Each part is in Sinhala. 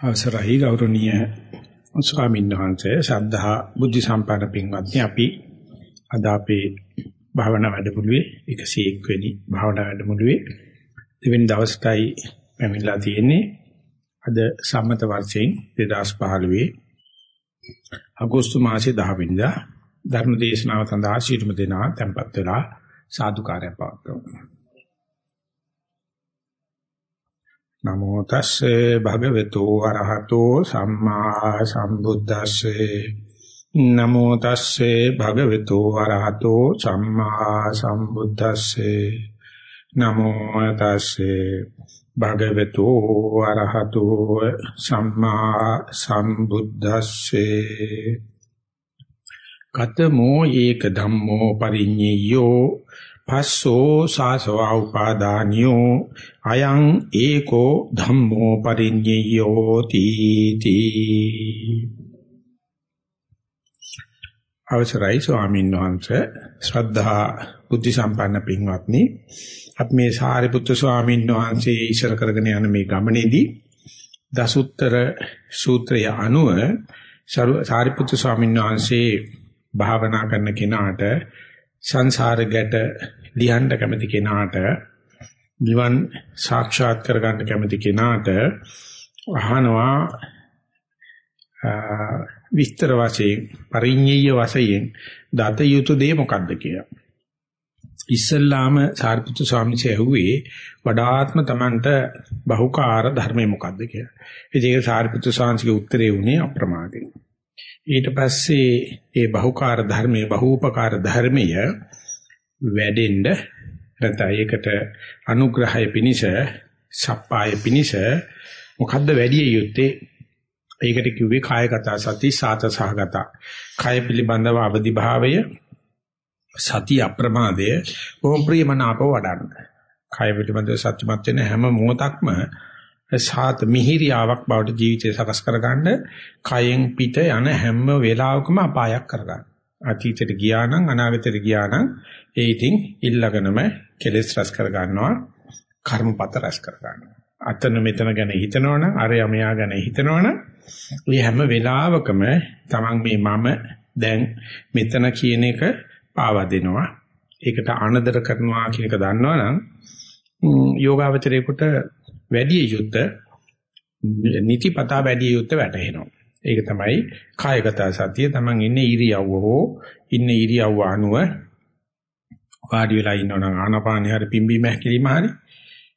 අවසරයි ගෞරවනීය ස්වාමීන් වහන්සේ. ශ්‍රද්ධා බුද්ධ සම්පන්න පින්වත්නි අපි අද අපේ භාවනා වැඩමුළුවේ 101 වෙනි භාවනා වැඩමුළුවේ දෙවෙනි දවසටයි පැමිණලා තියෙන්නේ. අද සම්මත වර්ෂයෙන් 2015 අගෝස්තු මාසයේ 10 වෙනිදා ධර්ම දේශනාව සඳහා ශීර්ම දෙනා tempත් වෙලා සාදුකාරය පවත්වමු. නමෝ තස්සේ භගවතු අරහතෝ සම්මා සම්බුද්දස්සේ. නමෝ තස්සේ භගවතු අරහතෝ සම්මා සම්බුද්දස්සේ. නමෝ තස්සේ භගවතු අරහතෝ සම්මා සම්බුද්දස්සේ. කතමෝ ඒක ධම්මෝ පරිඤ්ඤයෝ පස්සෝ සාසවා උපාදානියෝ අයං ඒකෝ ධම්මෝ පරිඤ්ඤයෝ තීති. අවසරයි ස්වාමීන් වහන්සේ ශ්‍රද්ධා බුද්ධ සම්පන්න පින්වත්නි. අපි මේ සාරිපුත්‍ර ස්වාමීන් වහන්සේ ඉස්සර කරගෙන යන මේ ගමනේදී දසුත්තර සූත්‍රය අනුව සාරිපුත්‍ර ස්වාමීන් වහන්සේ භාවනා කරන කෙනාට සංසාර ගැට ලියන්න කැමති කෙනාට නිවන් සාක්ෂාත් කරගන්න කැමති කෙනාට අහනවා විස්තර වශයෙන් පරිඤ්ඤය වශයෙන් දත යුතු දේ මොකක්ද කියලා. ඉස්සල්ලාම සාරිපුත්තු ස්වාමීන් ඇහුවේ වඩාත්ම Tamanට බහුකාර ධර්මය මොකක්ද කියලා. ඒක සාරිපුත්තු ස්වාමීන්ගේ උත්තරේ උනේ අප්‍රමාදයෙන්. ඊට පස්සේ ඒ බහුකාර ධර්මයේ බහූපකාර ධර්මය වැඩෙන්න. නැත්නම් ඒකට අනුග්‍රහය පිනිස සප්පාය පිනිස මොකද්ද වැඩි යුත්තේ? ඒකට කිව්වේ කායගත සති සාත සහගත කය පිළිබඳව අවදි භාවය සති අප්‍රමාදය ඕම් ප්‍රියමනාප වඩන්න. කය පිළිබඳව සත්‍යමත් වෙන හැම මොහොතක්ම සාත මිහිරියාවක් බවට ජීවිතය සකස් කරගන්න කයෙන් පිට යන හැම වෙලාවකම අපායක් කරගන්න. අතීතයට ගියා නම් අනාගතයට ගියා නම් ඒ ඉතින් ඊළඟනම කෙලෙස් රැස් කර ගන්නවා කර්මපත රැස් කර ගන්නවා. අතන මෙතන ගැන හිතනවනම් අරයා මෙයා ගැන හිතනවනම් මේ හැම වෙලාවකම තමන් මේ මම දැන් මෙතන කියන එක පාවා දෙනවා. ඒකට අනදර කරනවා කියන එක දන්නවනම් යෝගාවචරයේකට වැඩි යුද්ධ නිතිපතා වැඩි යුද්ධ වැටහෙනවා. ඒක තමයි කායගත සතිය. Taman ඉන්නේ ඉරියව්ව හෝ ඉන්නේ ඉරියව්ව අනුව වාඩි වෙලා ඉන්නවනම් ආනාපානිය හරි පිම්බීම හැකිලිම හරි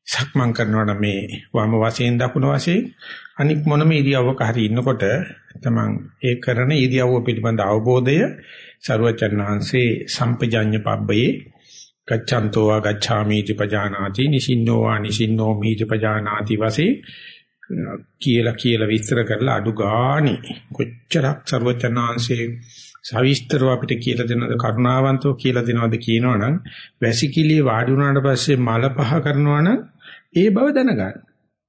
සක්මන් කරනවා නම් මේ වම වශයෙන් දකුණ වශයෙන් අනික් මොනම ඉරියව්වක හරි ඉන්නකොට තමන් ඒ කරන ඉරියව්ව පිළිබඳ අවබෝධය සරුවචන් වහන්සේ සම්පජඤ්ඤ පබ්බයේ ගච්ඡන්තෝ වා ගච්ඡාමි इति පජානාති නිසින්නෝ වා නිසින්නෝ මිති පජානාති වශයෙන් කියලා කියලා විස්තර කරලා අඩු ගානේ කොච්චරක් ਸਰවචනාංශේ සවිස්තරව අපිට කියලා දෙනවද කරුණාවන්තව කියලා දෙනවද කියනවනම් වැසිකිළිය වාඩි වුණාට පස්සේ මල පහ කරනවනම් ඒ බව දැනගන්න.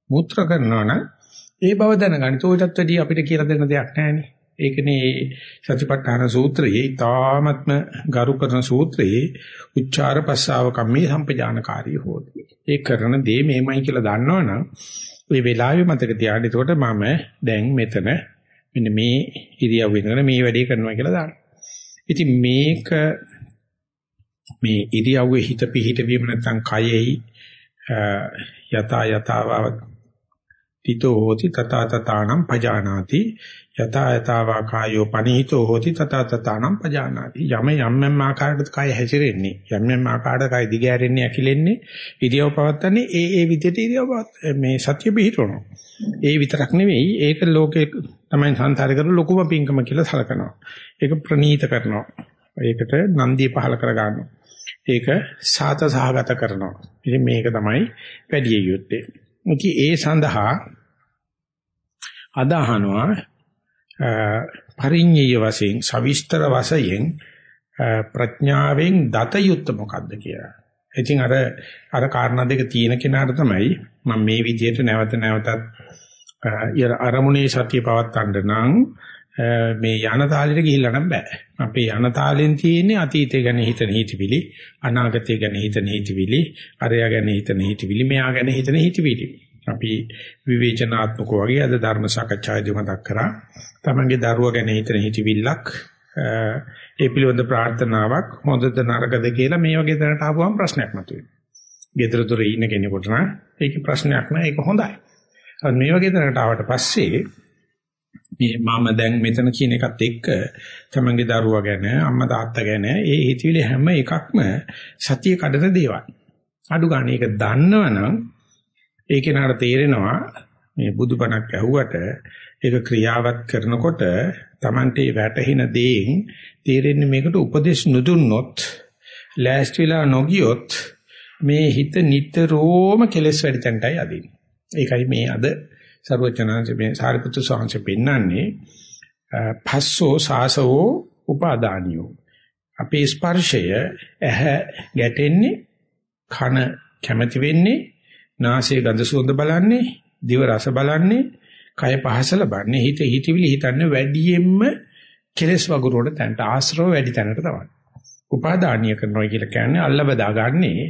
මූත්‍ර කරනවනම් ඒ බව දැනගන්න. ඒකටත් වැඩි අපිට කියලා දෙන්න දෙයක් නැහැනේ. ඒකනේ සතිපට්ඨාන සූත්‍රයේ තාමත්ම ගරු කරන සූත්‍රයේ උච්චාර පස්සාව කම්මේ සම්පජානකාරී හොති. ඒ කරන දේ මේමයි කියලා දන්නවනම් ওই වෙලාවේ මතක තියාගන්න. එතකොට මම දැන් මෙතන මෙන්න මේ ඉරියව්ව ඉඳගෙන මේ වැඩේ කරනවා කියලා දාන්න. ඉතින් මේක මේ ඉරියව්වේ හිත පිහිට වීම නැත්නම් කයෙහි යතා යතාව තිතෝ හෝති තථා තථානම් පජානාති. යතා යතාවා කායෝ පනිහිතෝ හෝති තථා තථානම් පජානාති. යම යම් යම් ආකාරයකට කය හැසිරෙන්නේ යම් යම් ආකාරයකට කය දිගහැරෙන්නේ ඇකිලෙන්නේ ඉරියව් පවත්තන්නේ ඒ ඒ විදිහට ඉරියව් මේ සත්‍ය පිහිටවනවා ඒ විතරක් නෙවෙයි ඒක ලෝකේ තමයි සංසාරේ කරන ලොකුම පිංකම කියලා සලකනවා. ඒක ප්‍රනීත කරනවා. ඒකට නන්දිය පහල කර ගන්නවා. ඒක සාත සහගත කරනවා. ඉතින් මේක තමයි වැඩි යුත්තේ. ඉතින් ඒ සඳහා අදහනවා පරිඤ්ඤය වශයෙන් සවිස්තර වශයෙන් ප්‍රඥාවෙන් දත යුත්ත මොකද්ද කියලා. ඉතින් අර අර කාරණා දෙක තියෙන කෙනාට තමයි මම මේ විදිහට නැවත නැවතත් අරමුණේ සතිය පවත්තන්න නම් මේ යන තාලෙට ගිහිල්ලා නම් බෑ. අපේ යන තාලෙන් තියෙන්නේ අතීතය ගැන හිතන හිතවිලි, අනාගතය ගැන හිතන හිතවිලි, අරයා ගැන හිතන හිතවිලි, මෙයා ගැන හිතන හිතවිලි. අපි විවේචනාත්මක වගේ අද ධර්ම සාකච්ඡාවේදී මතක් කරා. තමන්ගේ දරුවා ගැන හිතන හිතවිල්ලක් ඒ පිළිබඳ ප්‍රාර්ථනාවක් හොඳද නරකද කියලා මේ වගේ දැනට ආවම ප්‍රශ්නයක් මතුවේ. ගෙදර දොරේ ඉන්න කෙනෙකුට නම් ඒක ප්‍රශ්නයක් නෑ ඒක හොඳයි. මේ වගේ දැනට ආවට පස්සේ මේ මම දැන් මෙතන කියන එකත් එක්ක තමන්ගේ දරුවා ගැන අම්මා තාත්තා ගැන ඒ හිතවිලි හැම එකක්ම සතිය කඩන දේවල්. අඩු ගන්න ඒක දන්නවනම් ඒ කෙනාට තේරෙනවා මේ බුදුබණක් ඇහුවට ඒක ක්‍රියාවත් කරනකොට Tamante වැටහෙන දේෙන් තේරෙන්නේ මේකට උපදේශ නුදුන්නොත් ලෑස්තිලා නොගියොත් මේ හිත නිතරම කෙලස් වැඩි තැනටයි අදින්නේ. ඒකයි මේ අද ਸਰවචනාංශ මේ සාරිපුත්‍ර සාංශ පෙන්නන්නේ පස්සෝ සාසවෝ උපාදානියෝ. අපේ ස්පර්ශය ඇහැ ගැටෙන්නේ කන කැමති වෙන්නේ නාසයේ ගඳ සුවඳ බලන්නේ දිව රස බලන්නේ කය පහස ලබන්නේ හිත හිතවිලි හිතන්නේ වැඩියෙන්ම කෙලස් වගුරුවට තැනට ආශ්‍රව වැඩි තැනට තමයි. උපාදානීය කරනවා කියලා කියන්නේ අල්ල බදාගන්නේ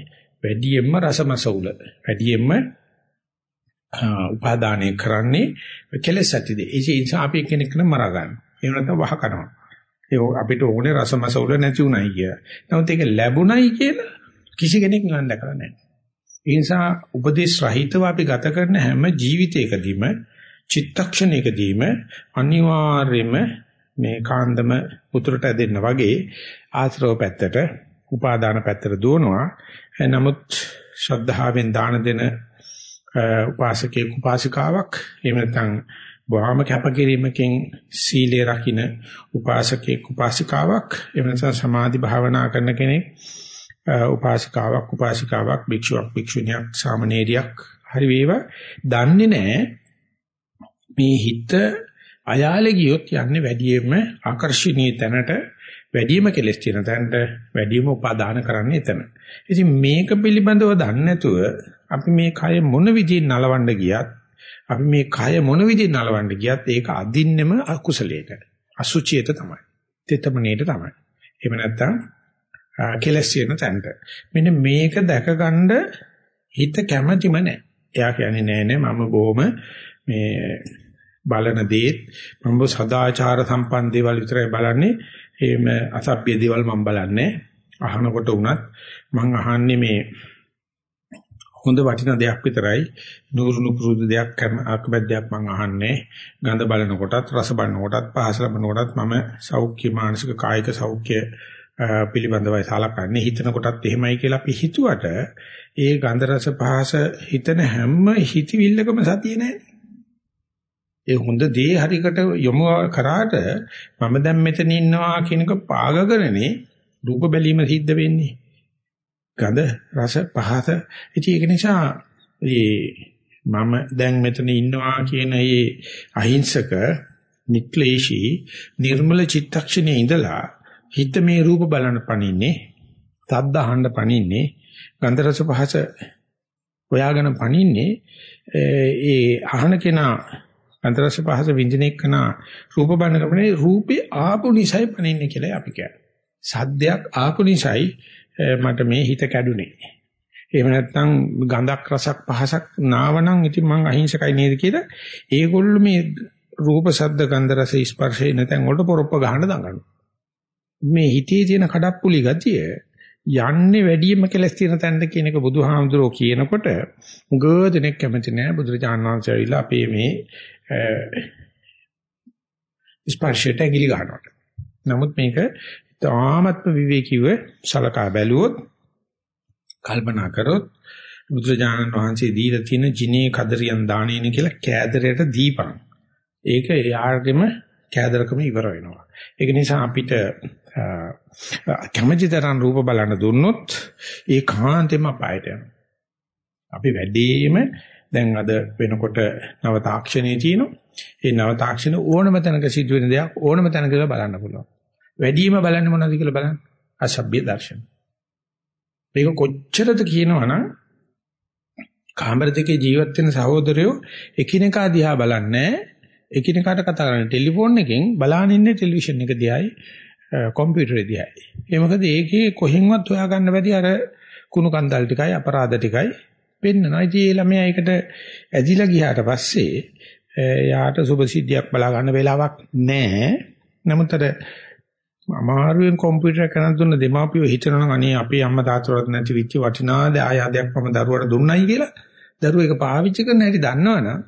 වැඩියෙන්ම රසමසවුල. වැඩියෙන්ම උපාදානය කරන්නේ කෙලස් ඇතිදේ. ඒ නිසා අපි කෙනෙක්න මරා ගන්න. එහෙම නැත්නම් වහ කරනවා. ඒ අපිට ඕනේ රසමසවුල නැති උනායි කිය. නමුත් ඒක ලැබුණයි කියලා කිසි කෙනෙක් නිවන් දැකලා නැහැ. ඒ නිසා උපදේශ රහිතව අපි ගත කරන හැම ජීවිතයකදීම චිත්තක්ෂණයකදීම අනිවාර්යයෙන්ම මේ කාන්දම උතුරට ඇදෙන්න වගේ ආශ්‍රව පැත්තට උපාදාන පැත්තට දුවනවා. නමුත් ශ්‍රද්ධාවෙන් දාන දෙන උපාසකේ උපාසිකාවක් එහෙම නැත්නම් බොහොම කැපකිරීමකින් සීලය රකින්න උපාසකේ උපාසිකාවක් එහෙම නැත්නම් සමාධි භාවනා කරන කෙනෙක් උපාසිකාවක් උපාසිකාවක් භික්ෂුවක් භික්ෂුණියක් සාමණේරියක් හරි වේවා දන්නේ නැහැ මේ හිත අයාලේ ගියොත් යන්නේ වැඩියෙන්ම ආකර්ෂණීය තැනට වැඩිම කෙලස් තියෙන තැනට වැඩිම උපාදාන කරන්නේ එතන. ඉතින් මේක පිළිබඳව දන්නේ නැතුව අපි මේ කය මොන විදිහින් නලවන්න ගියත් අපි මේ කය මොන විදිහින් නලවන්න ගියත් ඒක අදින්නෙම අකුසලයකට. අසුචියට තමයි. තෙතමනේට තමයි. එහෙම නැත්නම් කෙලස් තියෙන තැනට. මෙන්න මේක දැකගන්න හිත කැමැතිම නැහැ. එයා කියන්නේ නෑ නෑ මම බොහොම මේ බලන දේත් මම සදාචාර සම්පන්න දේවල් විතරයි බලන්නේ. එහෙම අසභ්‍ය දේවල් මම බලන්නේ. අහනකොට උනත් මම අහන්නේ මේ හොඳ වටින දෙයක් විතරයි නూరుණු පුරුදු දෙයක් කරන අකමැද්දයක් මම අහන්නේ ගඳ බලන කොටත් රස බලන කොටත් පහස ලබන කොටත් මම සෞඛ්‍ය මානසික කායික සෞඛ්‍ය පිළිබඳවයි සලකන්නේ හිතන කොටත් එහෙමයි කියලා අපි හිතුවට ඒ ගන්ධ රස පහස හිතන හැම හිතවිල්ලකම සතිය නැහැ. ඒ හොඳ දේ හරිකට යොමු කරාට මම දැන් මෙතන ඉන්නවා කියනක පාගකරනේ රූප බැලීම සිද්ධ වෙන්නේ. ගඳ රස පහස ඉතින් ඒක නිසා මේ මම දැන් මෙතන ඉන්නවා කියන මේ අහිංසක නික්ලේශී නිර්මල චිත්තක්ෂණයේ ඉඳලා හිත මේ රූප බලන්න පණින්නේ, තද්ද අහන්න පණින්නේ, ගන්ධ රස පහස හොයාගෙන පණින්නේ ඒ අහන කෙනා ගන්ධ රස පහස විඳින එකනා රූප බලන කමනේ රූපේ ආපු නිසයි පණින්නේ කියලා අපි කියන්නේ. සද්දයක් ආපු නිසයි මට මේ හිත කැඩුනේ. එහෙම නැත්නම් ගඳක් රසක් පහසක් නාවනම් ඉතින් මං අහිංසකයි නේද කියලා ඒගොල්ලෝ මේ රූප ශබ්ද ගන්ධ රස ස්පර්ශේ නැත්නම් වලට පොරොප්ප ගහන්න දඟනවා. මේ හිතේ තියෙන කඩප්පුලි ගතිය යන්නේ වැඩියෙන්ම කෙලස් තියෙන තැනට කියන එක බුදුහාමුදුරෝ කියනකොට උගව දෙනෙක් කැමති නෑ බුදුරජාණන් වහන්සේ ඇවිල්ලා අපේ මේ ස්පර්ශයට ඇඟිලි ගන්නවා. නමුත් මේක තාමත්ම විවේකීව සලකා බැලුවොත් කල්පනා කරොත් බුදුරජාණන් වහන්සේ දීලා තියෙන ජිනේ කදරියන් දාණේන කියලා කෑදරයට දීපන්. ඒක යාගෙම කෑදරකම ඉවර වෙනවා. ඒක නිසා අපිට කැමැතිතරම් රූප බලන්න දුන්නොත් ඒ කාන්තෙම අපායට යනවා. අපි වැඩිම දැන් අද වෙනකොට නව තාක්ෂණයේ තියෙනවා. ඒ නව තාක්ෂණ ඕනම තැනක සිදුවෙන දෙයක් ඕනම තැනක බලන්න පුළුවන්. වැඩිම බලන්නේ මොනවද කියලා බලන්න. අසභ්‍ය දර්ශන. මේක කොච්චරද කියනවනම් කාමර දෙකේ ජීවත් වෙන සහෝදරයෝ එකිනෙකා දිහා බලන්නේ එකිනෙකාට කතා කරන ටෙලිෆෝන් එකෙන් බලාගෙන ඉන්නේ ටෙලිවිෂන් එක දිහායි කම්පියුටරේ දිහායි. ඒ මොකද ඒකේ කොහෙන්වත් හොයාගන්න බැරි අර කුණු කන්දල් ටිකයි අපරාධ ටිකයි පෙන්නනවා. ඉතින් ඒ ළමයා ඒකට ඇදිලා ගියාට පස්සේ යාට සුභසිද්ධියක් බලා ගන්න වෙලාවක් නැහැ. නමුත් අර අමාරුවෙන් කම්පියුටර් කරන් දුන්න දෙමාපියෝ හිතනවා අනේ අපේ අම්මා තාත්තට නැති විච්ච වටිනා ආයතයක් මම දරුවට දුන්නයි කියලා. දරුවෝ ඒක පාවිච්චි කරන හැටි දන්නවනම්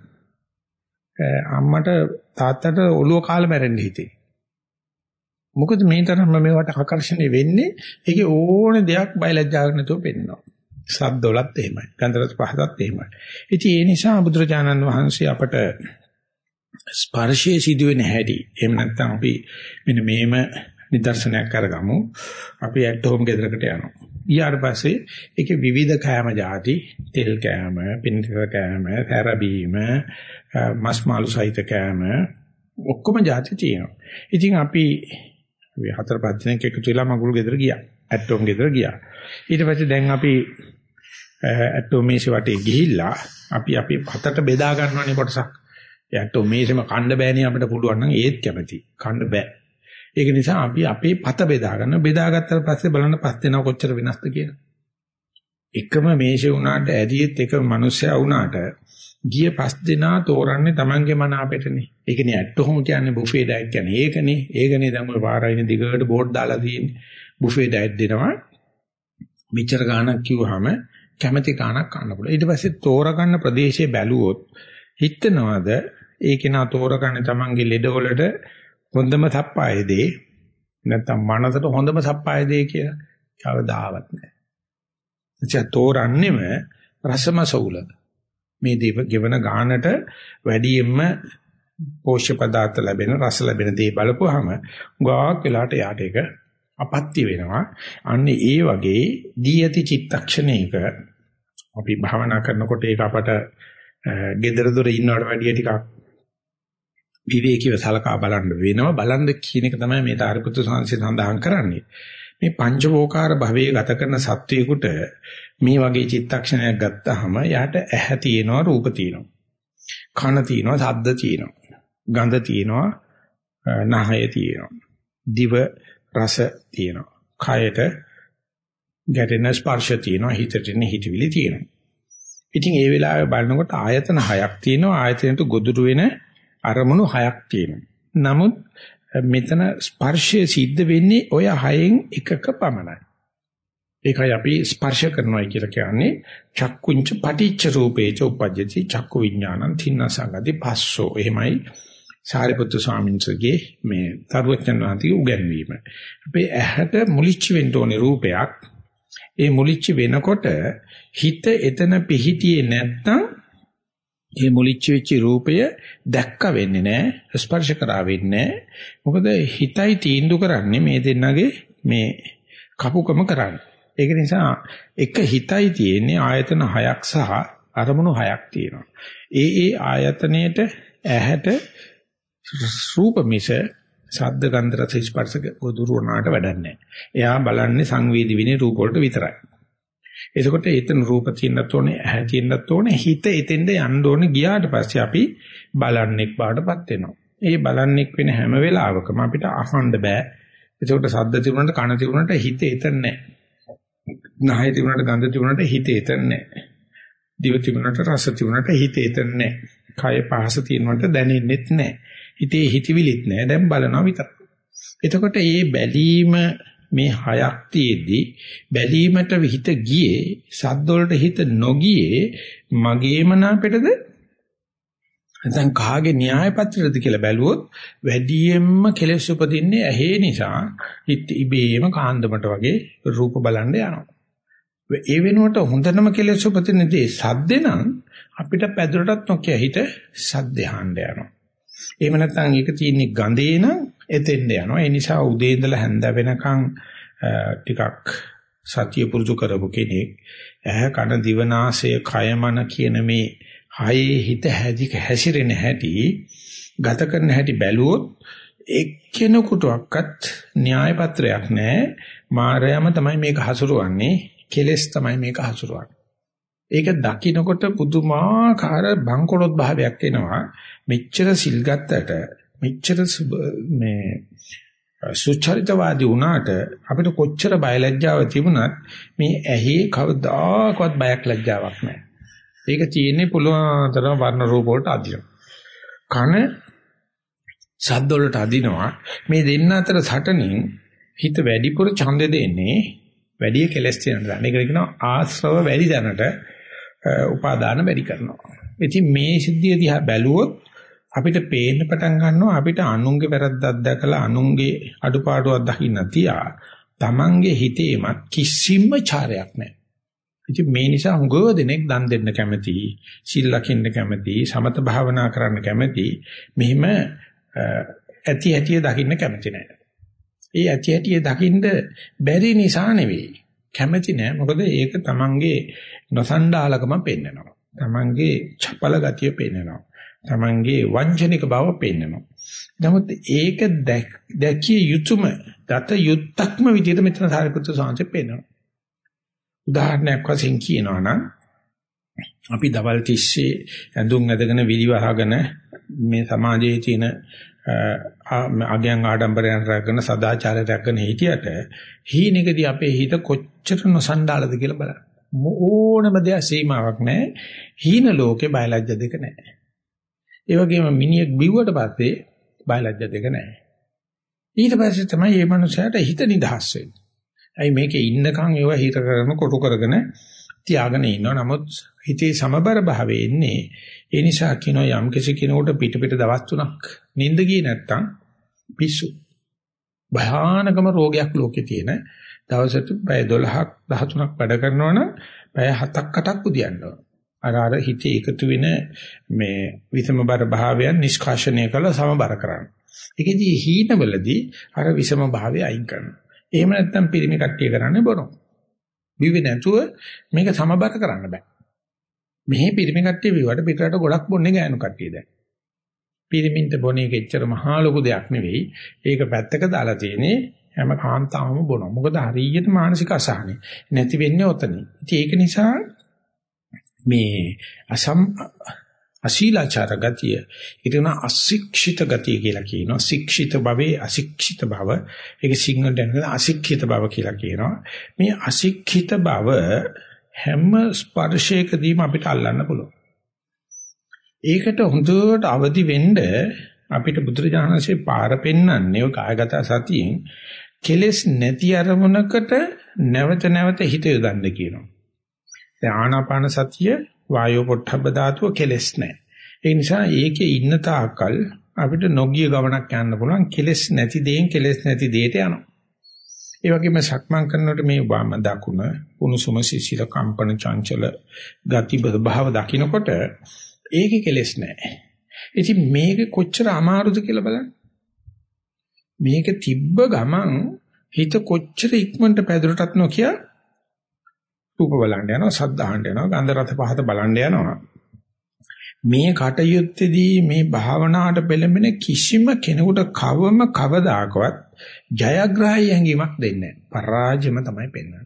අම්මට තාත්තට ඔළුව කාලා මැරෙන්න හිතේ. මොකද මේ තරම්ම මේවට ආකර්ෂණය වෙන්නේ ඒකේ ඕන දෙයක් බයලජ්ජාවක් නැතුව පෙන්නනවා. ශබ්දවලත් එහෙමයි. ගන්ධරස පහතත් එහෙමයි. ඉතින් ඒ නිසා බුදුරජාණන් වහන්සේ අපට ස්පර්ශයේ සිදුවෙන හැටි එහෙම නැත්නම් අපි මෙන්න මේම නිදර්ශනයක් කරගමු. අපි ඇට් හෝම් ගෙදරකට යනවා. ඊට පස්සේ ඒකේ විවිධ කෑම ಜಾති, තෙල් කෑම, පින්තර කෑම, පැරබීම, මස් මාළු සහිත කෑම ඔක්කොම ಜಾති තියෙනවා. ඉතින් අපි අපි හතර පහ දිනක් එකතු වෙලා මගුල් ගෙදර ගියා. ඇට්ටෝම් ගෙදර ගියා. ඊට පස්සේ දැන් අපි ඇට්ටෝම් මේසෙ වටේ ගිහිල්ලා අපි අපි හතට බෙදා ගන්නවනේ කොටසක්. ඇට්ටෝම් මේසෙම කන්න බෑනේ අපිට පුළුවන් නම් ඒත් කැමති. කන්න බෑ. ඒක නිසා අපි අපේ පත බෙදා ගන්න. බෙදාගත්තට පස්සේ බලන්න පස් දෙනා කොච්චර වෙනස්ද කියලා. එකම මේෂේ වුණාට ඇදියෙත් එක මිනිස්සයා වුණාට ගිය පස් දෙනා තෝරන්නේ Tamange මන අපෙටනේ. ඒකනේ ඇට් හෝම් කියන්නේ බුෆේ ඩයට් කියන්නේ ඒකනේ. ඒකනේ දැන් ඔය පාරයින දිගට බෝඩ් දාලා තියෙන්නේ. බුෆේ ඩයට් දෙනවා. මෙච්චර ගාණක් කිව්වහම කැමැති ගාණක් ගන්න පුළුවන්. ඊට පස්සේ තෝරගන්න ප්‍රදේශයේ බැලුවොත් හිතනවාද ඒකේ නා තෝරගන්න Tamange ලෙඩවලට හොඳම සප්පායදී නැත්තම් මනසට හොඳම සප්පායදී කියලා කවදාවත් නැහැ. එච්චා තෝරන්නෙම රසමසවුල. මේ දේව ගෙවන ගානට වැඩියෙන්ම පෝෂ්‍ය පදාර්ථ ලැබෙන රස ලැබෙන දේ බලපුවාම ගාක් වෙලාට යාට ඒක අපත්‍ය වෙනවා. අන්න ඒ වගේ දී ඇති චිත්තක්ෂණයක අපි භාවනා කරනකොට ඒක අපට gedara dore ඉන්නවට වැඩිය ටිකක් විවේකීව සලකා බලන්න වෙනවා. බලන්න කියන එක තමයි මේ තාරිපුත්‍ර සංසය සඳහන් කරන්නේ. මේ පංචවෝකාර භවයේ ගත කරන සත්වයකට මේ වගේ චිත්තක්ෂණයක් ගත්තාම යාට ඇහැ තියෙනවා රූප තියෙනවා. කන තියෙනවා ශබ්ද තියෙනවා. ගඳ තියෙනවා නහය තියෙනවා. දිව රස තියෙනවා. කයට ගැටෙන ස්පර්ශ තියෙනවා හිතට එන හිතවිලි තියෙනවා. ඉතින් ඒ වෙලාවේ බලනකොට ආයතන හයක් තියෙනවා ආයතනට ගොදුරු වෙන අරමුණු හයක් තියෙනවා. නමුත් මෙතන ස්පර්ශය සිද්ධ වෙන්නේ ඔය හයෙන් එකක පමණයි. ඒකයි අපි ස්පර්ශ කරනවා කියලා කියන්නේ චක්කුංච පටිච්ච රූපේච උපජ්ජති චක්කු විඥානං තින්න සංගති පස්සෝ. එහෙමයි සාරිපුත්තු ස්වාමීන් වහන්සේගේ මේ තරුවචන වහන්සේ උගන්වීම. අපේ ඇහැට මුලිච්ච වෙන්න ඕනේ රූපයක්. ඒ මුලිච්ච වෙනකොට හිත එතන පිහිටියේ නැත්නම් මේ මුලිච්ච වෙච්ච රූපය දැක්ක වෙන්නේ නැහැ ස්පර්ශ කරා වෙන්නේ මොකද හිතයි තීන්දුව කරන්නේ මේ දෙන්නගේ මේ කපුකම කරන්නේ. ඒක නිසා එක හිතයි තියෙන්නේ ආයතන හයක් සහ අරමුණු හයක් තියෙනවා. ඒ ඒ ආයතනයේට ඇහැට රූප මිස ශබ්ද ගන්ධ රස ස්පර්ශ දුරු වුණාට වැඩක් නැහැ එයා බලන්නේ සංවේදී විනේ රූප වලට විතරයි. එතකොට එතන රූප තියෙන්නත් ඕනේ, ඇහැ තියෙන්නත් ඕනේ, හිත එතෙන්ද යන්න ඕනේ ගියාට පස්සේ අපි බලන්නෙක් බාටපත් වෙනවා. ඒ බලන්නෙක් වෙන හැම වෙලාවකම අපිට අහන්න බෑ. එතකොට සද්ද තිබුණාට කන තිබුණාට හිත එතන නැහැ. නහය තිබුණාට ගඳ තිබුණාට හිත එතන නැහැ. දිව තිබුණාට රස තිබුණාට හිත එතන නැහැ. කය පහස තියෙනවට දැනෙන්නෙත් නැහැ. හිතේ හිතවිලිත් නැහැ. දැන් බලනවා විතර. එතකොට මේ බැලීම මේ හයක් තියේදී බැලීමට හිත ගියේ සද්ද වලට හිත නොගියේ මගේම නාපෙටද නැත්නම් කාගේ න්‍යාය පත්‍රයද කියලා බැලුවොත් වැඩියෙන්ම කෙලෙස් උපදින්නේ ඇහි නිසා හිත ඉබේම කාන්දමට වගේ රූප බලන්න යනවා. ඒ වෙනුවට හොඳනම කෙලෙස් උපදිනදී සද්දේ නම් අපිට පැදුරටත් නොකිය හිත සද්ද අහන්න යනවා. එහෙම නැත්නම් ඒක තියෙන්නේ ගඳේ නම් එතෙන්ද යනවා. ඒ නිසා උදේ ඉඳලා හැන්ද වෙනකන් ටිකක් සතිය පුරුදු කරපු කෙනෙක් ඇහ කන දිවනාසය කය මන කියන මේ හයේ හිත හැදික හැසිරෙන හැටි ගත කරන හැටි බැලුවොත් එක්කෙනෙකුටවත් න්‍යාය පත්‍රයක් නැහැ. මායයම තමයි මේක හසුරුවන්නේ. කෙලස් තමයි මේක හසුරුවන්නේ. ඒක දකින්නකොට පුදුමාකාර බංකොලොත් භාවයක් එනවා. මෙච්චර සිල් ගත්තට මෙච්චර මේ සුචරිතවාදී වුණාට අපිට කොච්චර බයලජ්ජාව තිබුණත් මේ ඇහි කවදාකවත් බයක් ලැජ්ජාවක් නැහැ. ඒක තියෙන්නේ පුළුවන් තරම් වර්ණ රූප වලට අදිනවා. කන ශබ්ද වලට අදිනවා. මේ දෙන්න අතර සටනින් හිත වැඩිපුර ඡන්ද දෙන්නේ වැඩි කෙලස් තියෙන දා. මේකට කියනවා ආශ්‍රව වැඩි දැනට උපාදාන වැඩි කරනවා. ඉතින් මේ සිද්ධිය දිහා බැලුවොත් අපිට පේන්න පටන් ගන්නවා අපිට අනුන්ගේ වැරද්දක් දැකලා අනුන්ගේ අඩුපාඩුවක් දකින්න තියා තමන්ගේ හිතේමත් කිසිම චාරයක් නැහැ. ඉතින් මේ නිසා හුඟව දෙනෙක් දන් දෙන්න කැමති, සිල් ලකින්න කැමති, සමත භාවනා කරන්න කැමති. මෙහිම ඇති ඇතිය දකින්න කැමති නැහැ. ඒ ඇති ඇතිය දකින්න බැරි නිසා නෙවෙයි. කැමති නෑ මොකද ඒක තමන්ගේ නොසන්ඩාලකම පෙන්නනවා. තමන්ගේ චපල ගතිය පෙන්නනවා. තමන්ගේ වංචනික බව පෙන්නනවා. නමුත් ඒක දැකිය යුතුයම දත යුත්තක්ම විදිහට මෙතන සාරිපුත්‍ර සාංශේ පෙන්නනවා. උදාහරණයක් වශයෙන් කියනවා නම් අපි දවල් තිස්සේ ඇඳුම් ඇදගෙන විලිවහගෙන මේ සමාජයේ තියෙන අගයන් ආඩම්බරයන් රැකගෙන සදාචාරය රැකගෙන හිටියට හීනෙකදී අපේ හිත කොච්චර නොසන්ඩාලද කියලා බලන්න. ඕනම දෙයක් සීමාවක් නැහැ. හීන ලෝකේ බයලජ්‍ය දෙක නැහැ. ඒ වගේම මිනිහෙක් බිව්වට පස්සේ බයලජ්‍ය දෙක නැහැ. ඊට පස්සේ තමයි මේ මනුස්සයාට හිත නිදහස් වෙන්නේ. අයි මේකේ ඉන්නකම් ඒව හිත කරන කොටු කරගෙන තියාගෙන ඉන්නවා. නමුත් හිතේ සමබර භාවය එන්නේ ඒ නිසා කියනවා යම් කිසි කෙනෙකුට පිට පිට දවස් තුනක් නිින්ද ගියේ නැත්තම් පිස්සු. භයානකම රෝගයක් ලෝකේ තියෙන දවසට පැය 12ක් 13ක් වැඩ කරනවනම් පැය 7ක් 8ක් උදියන්නවා. අර අර හිතේ එකතු වෙන මේ විසමබර භාවයන් නිෂ්කාශනය කළ සමබර කරන්න. ඒකෙදි හීනවලදී අර විසම භාවය අයින් කරනවා. එහෙම නැත්නම් පිරිමි කට්ටිය කරන්නේ බොනවා. බිව්වේ නැතුව මේක සමබර කරන්න බෑ. මෙහි පිරිමි කට්ටිය බිව්වට පිටරට ගොඩක් බොන්නේ ගෑනු කට්ටිය දැන්. පිරිමින්ට බොන එක එච්චර මහා ලොකු දෙයක් නෙවෙයි. ඒක පැත්තක දාලා තියෙන්නේ හැම කාන්තාවම බොනවා. මොකද හරියට මානසික අසහනෙ. නැති වෙන්නේ ඔතනින්. ඉතින් ඒක නිසා මේ අසම් අශීලාචාර ගතිය ඊටන අශික්ෂිත ගතිය කියලා කියනවා. ශික්ෂිත භවයේ අශික්ෂිත භව. ඒක සිංහලෙන් කියන අශික්ෂිත භව කියලා කියනවා. මේ අශික්ෂිත භව හැම ස්පර්ශයකදීම අපිට අල්ලන්න පුළුවන්. ඒකට හොඳට අවදි වෙන්න අපිට බුදුරජාණන්සේ පාර පෙන්වන්නේ ඔය කායගත සතියෙන් කෙලෙස් නැති අරමුණකට නැවත නැවත හිත යොදන්න කියනවා. දැන් ආනාපාන සතිය වායෝ පොට්ටබ්බ ධාතුව කෙලෙස් නැහැ. ඒ නිසා ඒකේ ඉන්න තාක්කල් අපිට නොගිය ගමනක් යන්න පුළුවන් කෙලෙස් නැති දෙයින් කෙලෙස් නැති දෙයට යනවා. ඒ වගේම සක්මන් කරනකොට මේ වම දකුණ උණුසුම සිසිල කම්පන චංචල ගති භාව දකින්නකොට ඒකේ කෙලෙස් නැහැ. ඉතින් මේක කොච්චර අමාරුද කියලා බලන්න. මේක තිබ්බ ගමන් හිත කොච්චර ඉක්මනට පැදුරටත් නොකිය රූප බලන්න යනවා සද්ද අහන්න යනවා ගන්ධ රස පහත බලන්න යනවා මේ කටයුත්තේදී මේ භාවනාවට පෙළඹෙන කිසිම කෙනෙකුට කවම කවදාකවත් ජයග්‍රහී හැඟීමක් දෙන්නේ නැහැ. පරාජයම තමයි පෙන්වන්නේ.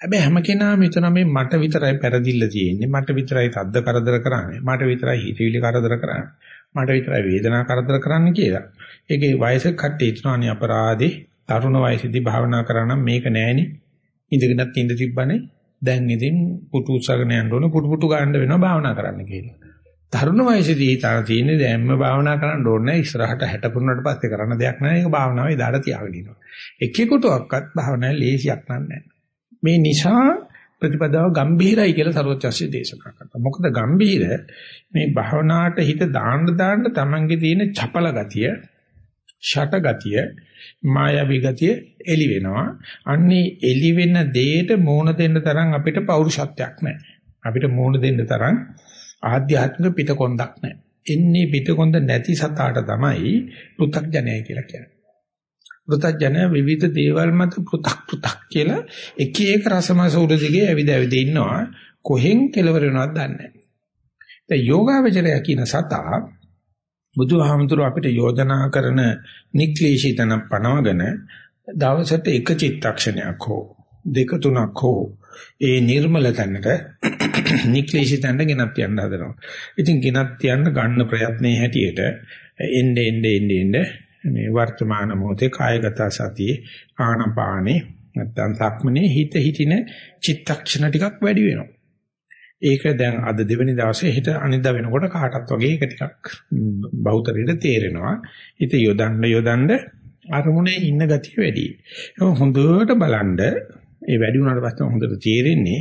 හැබැයි හැම කෙනාම හිතන මේ මට විතරයි පෙරදිල්ල තියෙන්නේ. මට විතරයි සද්ද කරදර කරන්නේ. මට විතරයි හිතවිලි කරදර කරන්නේ. මට විතරයි වේදනා කරදර කරන්නේ කියලා. ඒකේ වයසක කට්ටිය හිතනවානේ අපරාධේ තරුණ වයසේදී භාවනා කරා නම් මේක නෑනේ. ඉඳගෙනත් ඉඳ තිබ්බනේ. දැන් ඉතින් පුටු උස්සගෙන යන්න ඕන. පුටු පුටු ගන්න වෙනවා භාවනා කරන්න කියලා. තරුණ වයසේදී තාන තියෙන්නේ දැන්ම භාවනා කරන්න ඕනේ නැහැ. ඉස්සරහට 60 පුරුණාට පස්සේ කරන්න දෙයක් නැහැ. ඒක භාවනාවේ දාඩ තියාගෙන ඉන්නවා එකෙකුටවත් භාවනාවේ ලේසියක් නැහැ. මේ නිසා ප්‍රතිපදාව ගම්භීරයි කියලා සර්වචස්ය දේශනා කරනවා. මොකද ගම්භීර මේ භාවනාවට හිත දාන්න දාන්න තමන්ගේ තියෙන චපල ගතිය ෂට ගතිය මායාවී ගතිය එළි වෙනවා. අන්නේ එළි වෙන දෙයට මෝන දෙන්න තරම් අපිට පෞරුෂත්වයක් නැහැ. අපිට මෝන දෙන්න තරම් ආධ්‍යාත්මික පිටකොන්දක් නැහැ. එන්නේ පිටකොන්ද නැති සතාට තමයි පෘථග්ජනයයි කියලා කියන්නේ. පෘථග්ජනය විවිධ දේවල් මත පෘථක් පෘථක් කියලා එක එක රසමස උඩ දිගේ ඇවිද ඇවිද ඉන්නවා. කොහෙන් කෙලවර වෙනවද දන්නේ නැහැ. දැන් යෝගාවචරය කියන සතා බුදුහාමුදුරුව අපිට යෝජනා කරන නික්ලේශිතන පනවගෙන දවසට එක චිත්තක්ෂණයක් හෝ දෙක තුනක් හෝ ඒ නිර්මල තැනට නික්ලේශී තැනට ගෙනත් යන්න හදනවා. ඉතින් ගෙනත් යන්න ගන්න ප්‍රයත්නයේ හැටියට එnde ende ende ende මේ වර්තමාන මොහොතේ කායගත සතියේ ආනපානේ නැත්තම් සක්මනේ හිත හිතින චිත්තක්ෂණ ටිකක් වැඩි වෙනවා. ඒක දැන් අද දෙවෙනි දවසේ හිට අනිද්දා වෙනකොට කාටත් වගේ ඒක ටිකක් බහුතරයට තේරෙනවා. හිත යොදන්න යොදන්න අරමුණේ ඉන්න ගතිය වැඩි. ඒක හොඳට බලන්න ඒ වැඩි වුණාට පස්සේ හොඳට තේරෙන්නේ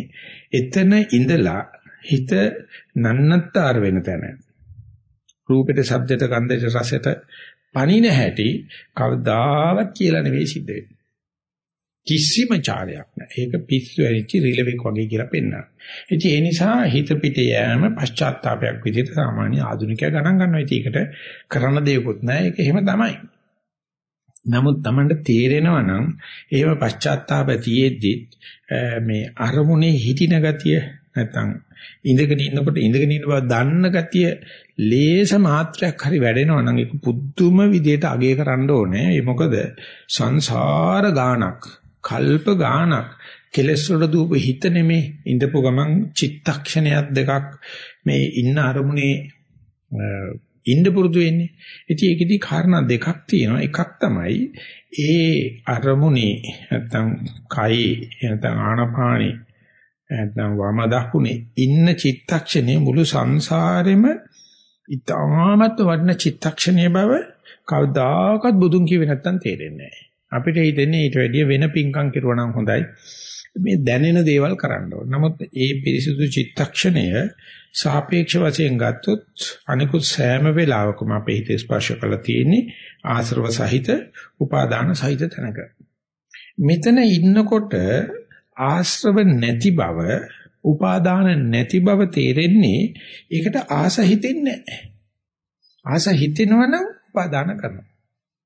එතන ඉඳලා හිත නන්නත්තර වෙන තැන. රූපෙට, ශබ්දෙට, ගන්ධෙට, රසෙට පණින හැටි කවදාවත් කියලා නෙවෙයි සිද්ධ වෙන්නේ. කිසිම චාරයක් නැහැ. ඒක පිස්සු ඇරිච්ච රිලෙවෙක් වගේ කියලා පෙන්නනවා. ඉතින් ඒ නිසා හිත පිට යෑම පශ්චාත්තාවයක් විදිහට සාමාන්‍ය ආධුනිකයා ගණන් ගන්නවා. ඉතින් ඒකට කරන්න දෙයක්වත් නැහැ. ඒක එහෙම තමයි. නමුත් Tamanට තේරෙනවා නම් එහෙම පශ්චාත්තාපය තියෙද්දි මේ අරමුණේ හිටින ගතිය නැත්තම් ඉඳගෙන ඉන්නකොට ඉඳගෙන ඉන්න බව දන්න ගතිය ලේස මාත්‍රයක් හරි වැඩෙනවා නම් ඒක පුදුම විදියට අගය කරන්න ඕනේ. ඒ මොකද සංසාර ගානක් කල්ප ගානක් කෙලස් වල දූප හිත නෙමේ ඉඳපු ගමන් චිත්තක්ෂණයක් දෙකක් මේ ඉන්න අරමුණේ ඉන්න පුරුදු වෙන්නේ. ඉතින් ඒකෙදි කාරණා දෙකක් තියෙනවා. එකක් තමයි ඒ අරමුණේ නැත්තම් කයි නැත්තම් ආනපානි නැත්තම් වම දකුණේ ඉන්න චිත්තක්ෂණයේ මුළු සංසාරෙම ඊටාමත් වඩන චිත්තක්ෂණයේ බව කවදාකවත් බුදුන් කිව්වේ නැත්තම් තේරෙන්නේ නැහැ. අපිට හිතෙන්නේ ඊට වැඩිය වෙන පිංකම් කෙරුවා නම් හොඳයි. මේ දැනෙන දේවල් කරන්න ඕන. නමුත් ඒ පිරිසිදු චිත්තක්ෂණය සාපේක්ෂ වශයෙන් ගත්තොත් අනිකුත් සෑම වෙලාවකම අපේ හිතේ ස්පර්ශ කළා තියෙන්නේ ආශ්‍රව සහිත, උපාදාන සහිත තැනක. මෙතන ඉන්නකොට ආශ්‍රව නැති බව, උපාදාන නැති බව තේරෙන්නේ ඒකට ආස හිතෙන්නේ නැහැ. ආස හිතෙනවනම් උපාදාන කරනවා.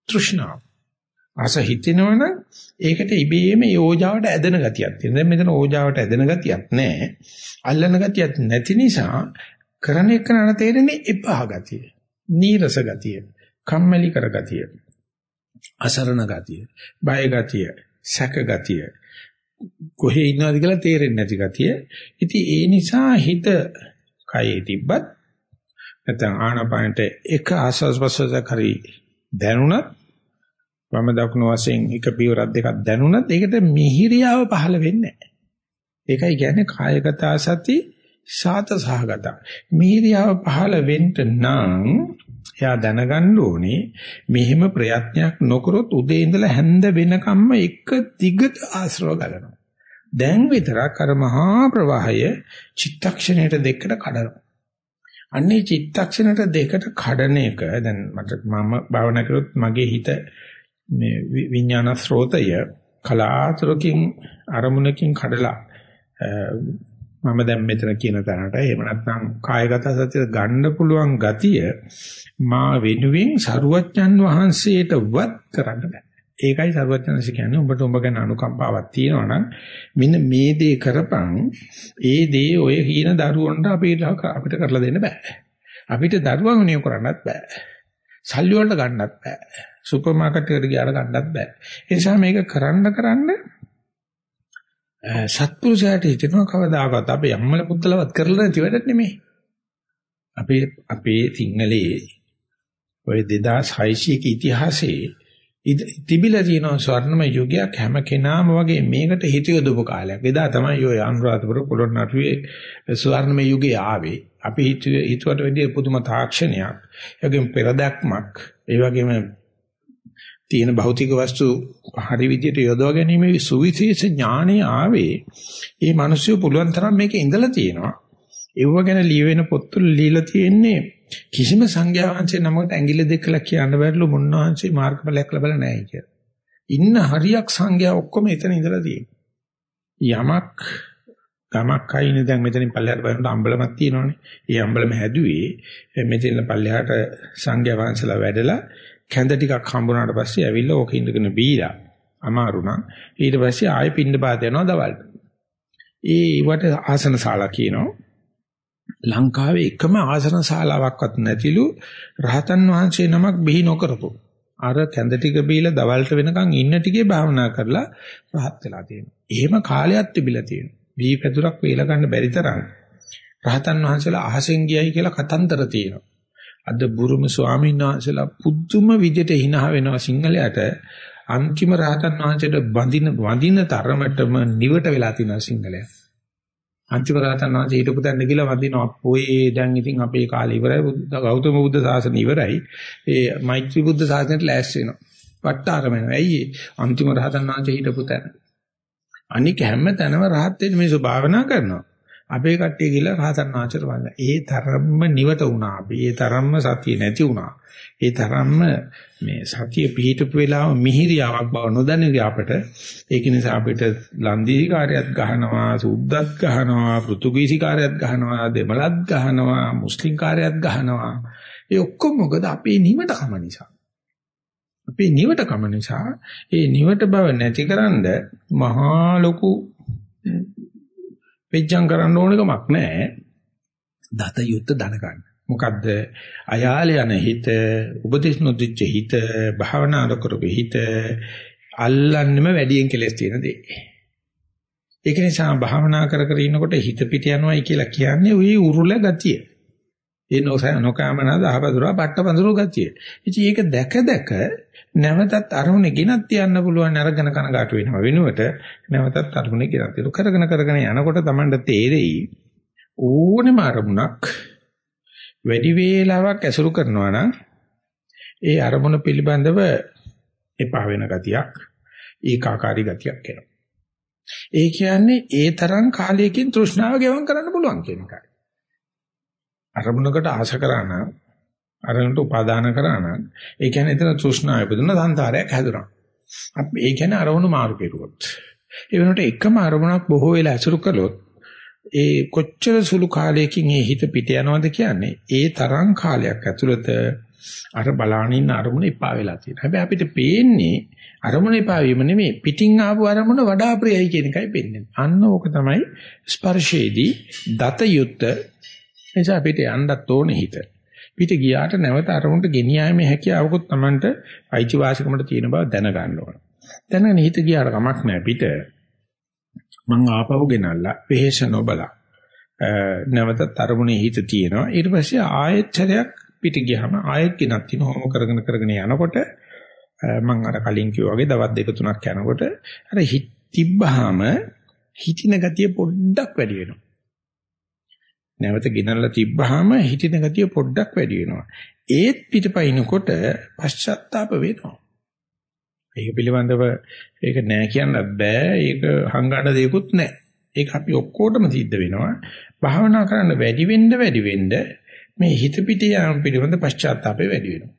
තෘෂ්ණාව ආස හිතෙනවනම් ඒකට ඉබේම ඒ ඕජාවට ඇදෙන ගතියක් තියෙනවා. දැන් මෙතන ඕජාවට ඇදෙන ගතියක් නැහැ. අල්ලන ගතියක් නැති නිසා කරන එක නන තේරෙන්නේ එපා ගතිය. නීරස ගතිය. කම්මැලි කර ගතිය. අසරණ ගතිය. බය ගතිය. සැක ගතිය. කොහේ ඉන්නවද කියලා තේරෙන්නේ නැති ගතිය. ඉතින් ඒ නිසා හිත කයේ තිබ්බත් නැත්නම් ආනාපානට එක ආස්වාස් ප්‍රසවාසයක් හරි දැනුණත් වම දකුණු වශයෙන් එක පියවරක් දෙකක් දැනුණත් ඒකට මිහිරියාව පහළ වෙන්නේ නැහැ. ඒකයි කියන්නේ කායගත සති සාත සහගත. මිහිරියාව පහළ වෙන්න නම් එයා දැනගන්න ඕනේ මෙහෙම ප්‍රයත්නයක් නොකරොත් උදේ ඉඳලා හැන්ද වෙනකම්ම එක දිගට ආශ්‍රව ගලනවා. දැන් විතරක් අර මහා ප්‍රවාහය චිත්තක්ෂණයට දෙකට කඩනවා. අන්නේ චිත්තක්ෂණයට දෙකට කඩන එක දැන් මට මම භාවනා කරොත් මගේ හිත මේ විඥාන ස්රෝතය කලාතුරකින් අරමුණකින් කඩලා මම දැන් මෙතන කියන තැනට එහෙම නැත්නම් කායගත සතිය ගන්න පුළුවන් ගතිය මා වෙනුවෙන් සරුවච්චන් වහන්සේටවත් කරන්න බෑ. ඒකයි සරුවච්චන්ස කියන්නේ උඹට උඹ ගැන අනුකම්පාවක් තියෙනවා නම් මෙන්න මේ දේ කරපන් ඒ දේ ඔය කියන දරුවන්ට අපිට අපිට කරලා දෙන්න බෑ. අපිට දරුවන් නියම කරන්නත් බෑ. සල්ලි වලට ගන්නත් බෑ. සුපර් මාකට් එකට ගියාට ගන්නත් බෑ. ඒ නිසා මේක කරන්න කරන්න සත්පුරුෂයාට හිතෙනවා කවදාකවත් අපේ අම්මල පුත්තලවත් කරලා නැති වැඩක් නෙමෙයි. අපේ අපේ සිංහලයේ ඔය 2600 ක ඉතිහාසයේ තිබිලා තියෙන ස්වර්ණමය යුගයක් හැම කෙනාම වගේ මේකට හිත යොදපු කාලයක්. එදා තමයි ඔය අනුරාධපුර පොළොන්නරුවේ ස්වර්ණමය යුගය ආවේ. අපි හිතුවේ හිතුවට වැඩිය පුදුම තාක්ෂණයක්. ඒ වගේම පෙරදක්මක්, ඒ වගේම තියෙන භෞතික වස්තු හරි විදිහට යොදවා ගැනීම සුවිශේෂ ඥාණය ආවේ. මේ මිනිස්සු පුළුවන් තරම් මේකේ ඉඳලා තියෙනවා. ඒව ගැන ලියවෙන පොත්වල ලියලා තියෙන්නේ කිසිම සංඥා වංශේ නමකට ඇඟිල්ල දෙකලා කියන්න බැරිලු මුන්නවංශේ මාර්ගඵලයක් ලැබලා නැහැ කියලා. ඉන්න හරියක් සංඥා ඔක්කොම එතන ඉඳලා තියෙනවා. යමක් ගමක් අයිනේ දැන් මෙතනින් පල්ලෙහාට බලනකොට අම්බලමක් තියෙනවනේ. ඒ අම්බලම හැදුවේ මෙතන පල්ලෙහාට සංඝයා වහන්සේලා වැඩලා කැඳ ටිකක් හම්බුනාට පස්සේ ඇවිල්ලා ඕක ඉඳගෙන බීලා අමාරු නම් ඊට පස්සේ ආයෙ පින්න පාත යනවා දවල්ට. ඒ වට ආසන ශාලා කියනවා. ලංකාවේ එකම ආසන ශාලාවක්වත් නැතිලු රහතන් වහන්සේ නමක් බිහි නොකරපු. අර කැඳ ටික බීලා දවල්ට වෙනකන් ඉන්න ටිකේ භාවනා කරලා රහත් වෙලා තියෙනවා. එහෙම කාලයක් තිබිලා තියෙනවා. බී පැදුරක් වේලා ගන්න බැරි තරම් රහතන් වහන්සේලා අහසෙන් ගියයි කියලා කතන්දර තියෙනවා. අද බුරුම ස්වාමීන් වහන්සේලා පුදුම විදිහට hina වෙනවා සිංහලයට. අන්තිම රහතන් වහන්සේට බඳින වඳින තරමටම නිවට වෙලා තියෙනවා සිංහලයා. අන්තිම රහතන් වහන්සේ හිටපු තැන කියලා වදිනවා අපෝයේ දැන් ඉතින් අපේ කාලේ ඉවරයි. බුද්ධ ගෞතම බුද්ධ ශාසනය ඉවරයි. ඒ මෛත්‍රී බුද්ධ ශාසනයට ලෑස්ති වෙනවා. වට්ටාරම වෙනවා. ඇයි අන්තිම රහතන් වහන්සේ හිටපු තැන. අනික හැම තැනම රහත් වෙන්න මිනිස්සු භාවනා කරනවා. අපේ කට්ටිය කියලා රහතන් වහන්සේට වඳ ඒ තරම්ම නිවට වුණා අපි. ඒ තරම්ම සතිය නැති වුණා. ඒ තරම්ම මේ සතිය පිහිටපු වෙලාව මිහිරියාවක් බව නොදැනග අපට. ඒක නිසා අපිට ලන්දීසි කාර්යයක් ගහනවා සුද්දත් ගහනවා පෘතුගීසි කාර්යයක් ගහනවා දෙමළත් ගහනවා මුස්ලිම් කාර්යයක් ගහනවා. ඒ ඔක්කොම මොකද? අපේ නිවටකම නිසා. අපේ නිවටකම නිසා ඒ නිවට බව නැතිකරන්ද මහා ලොකු වෙච්චම් කරන්න ඕන කමක් නැහැ දත යුත්ත දන ගන්න මොකද්ද අයාල යන හිත උපදේශ නොදිච්ච හිත භාවනා කරපු හිත අල්ලන්නෙම වැඩියෙන් කෙලස් තියෙන දේ. ඒක නිසා භාවනා කර කර ඉන්නකොට හිත පිට යනවායි කියලා කියන්නේ ওই උරුල ගතිය. ඒ නොසය නොකාමනා දහවදුරා පට්ටපඳුරු ගතිය. ඉතින් ඒක දැක දැක නැවතත් අරමුණේ ගෙනත් තියන්න පුළුවන් අරගෙන කනගාටු වෙනව වෙනුවට නැවතත් අරමුණේ ගෙනත් තියලා කරගෙන කරගෙන යනකොට Tamanට තේරෙයි ඕනෙම අරමුණක් වැඩි වේලාවක් ඇසුරු කරනවා නම් ඒ අරමුණ පිළිබඳව එපා වෙන ගතියක් ඒකාකාරී ගතියක් එනවා. ඒ කියන්නේ ඒ තරම් කාලයකින් තෘෂ්ණාව ගෙවම් කරන්න පුළුවන් කියන එකයි. අරමුණකට ආශ කරා නම් අරමුණට උපාදාන කරා නම් ඒ කියන්නේ එතන තෘෂ්ණාව ඉපදුන සංසාරයක් හැදුනා. අපි ඒ කියන්නේ අරමුණු මාරු කෙරුවොත්. ඒ වෙනකොට එකම අරමුණක් බොහෝ වෙලා ඇසුරු කළොත් ඒ කොච්චර සුළු කාලයකින් ඒ හිත පිට යනවද කියන්නේ ඒ තරම් කාලයක් ඇතුළත අර බලානින්න අරමුණ එපා වෙලා තියෙනවා. හැබැයි අපිට පේන්නේ අරමුණ එපා වීම නෙමෙයි පිටින් ආපු අරමුණ වඩා ප්‍රියයි කියන එකයි පෙන්වන්නේ. අන්න ඕක තමයි ස්පර්ශයේදී දත යුත්ත නිසා අපිට යන්නත් ඕනේ හිත. පිට ගියාට නැවත අරමුණට ගෙනියීමේ හැකියාවකුත් Tamanට අයිතිවාසිකමට තියෙන බව දැනගන්න ඕන. දැනගෙන හිත ගියාට කමක් නැහැ පිට. මං ආපහු ගෙනල්ලා වෙහෙස නොබලා නැවතත් අරමුණේ හිත තියෙනවා ඊට පස්සේ ආයෙත්තරයක් පිට ගියාම ආයෙත් ගෙනත් තින හොම කරගෙන කරගෙන යනකොට මං අර කලින් කිව්වා වගේ දවස් දෙක තුනක් යනකොට අර හිත තිබ්බහම හිතින ගතිය පොඩ්ඩක් වැඩි වෙනවා නැවත ගෙනල්ලා තිබ්බහම හිතින ගතිය පොඩ්ඩක් වැඩි වෙනවා ඒත් පිටපයින්කොට පශ්චාත්තාප වෙනවා ඒක පිළිබඳව ඒක නෑ කියන්නත් බෑ. ඒක හංගන්න දෙයක්වත් නෑ. ඒක අපි ඔක්කොටම සිද්ධ වෙනවා. භාවනා කරන්න වැඩි වෙන්න වැඩි වෙන්න මේ හිත පිට යාම පිළිබඳ පශ්චාත්තාපය වැඩි වෙනවා.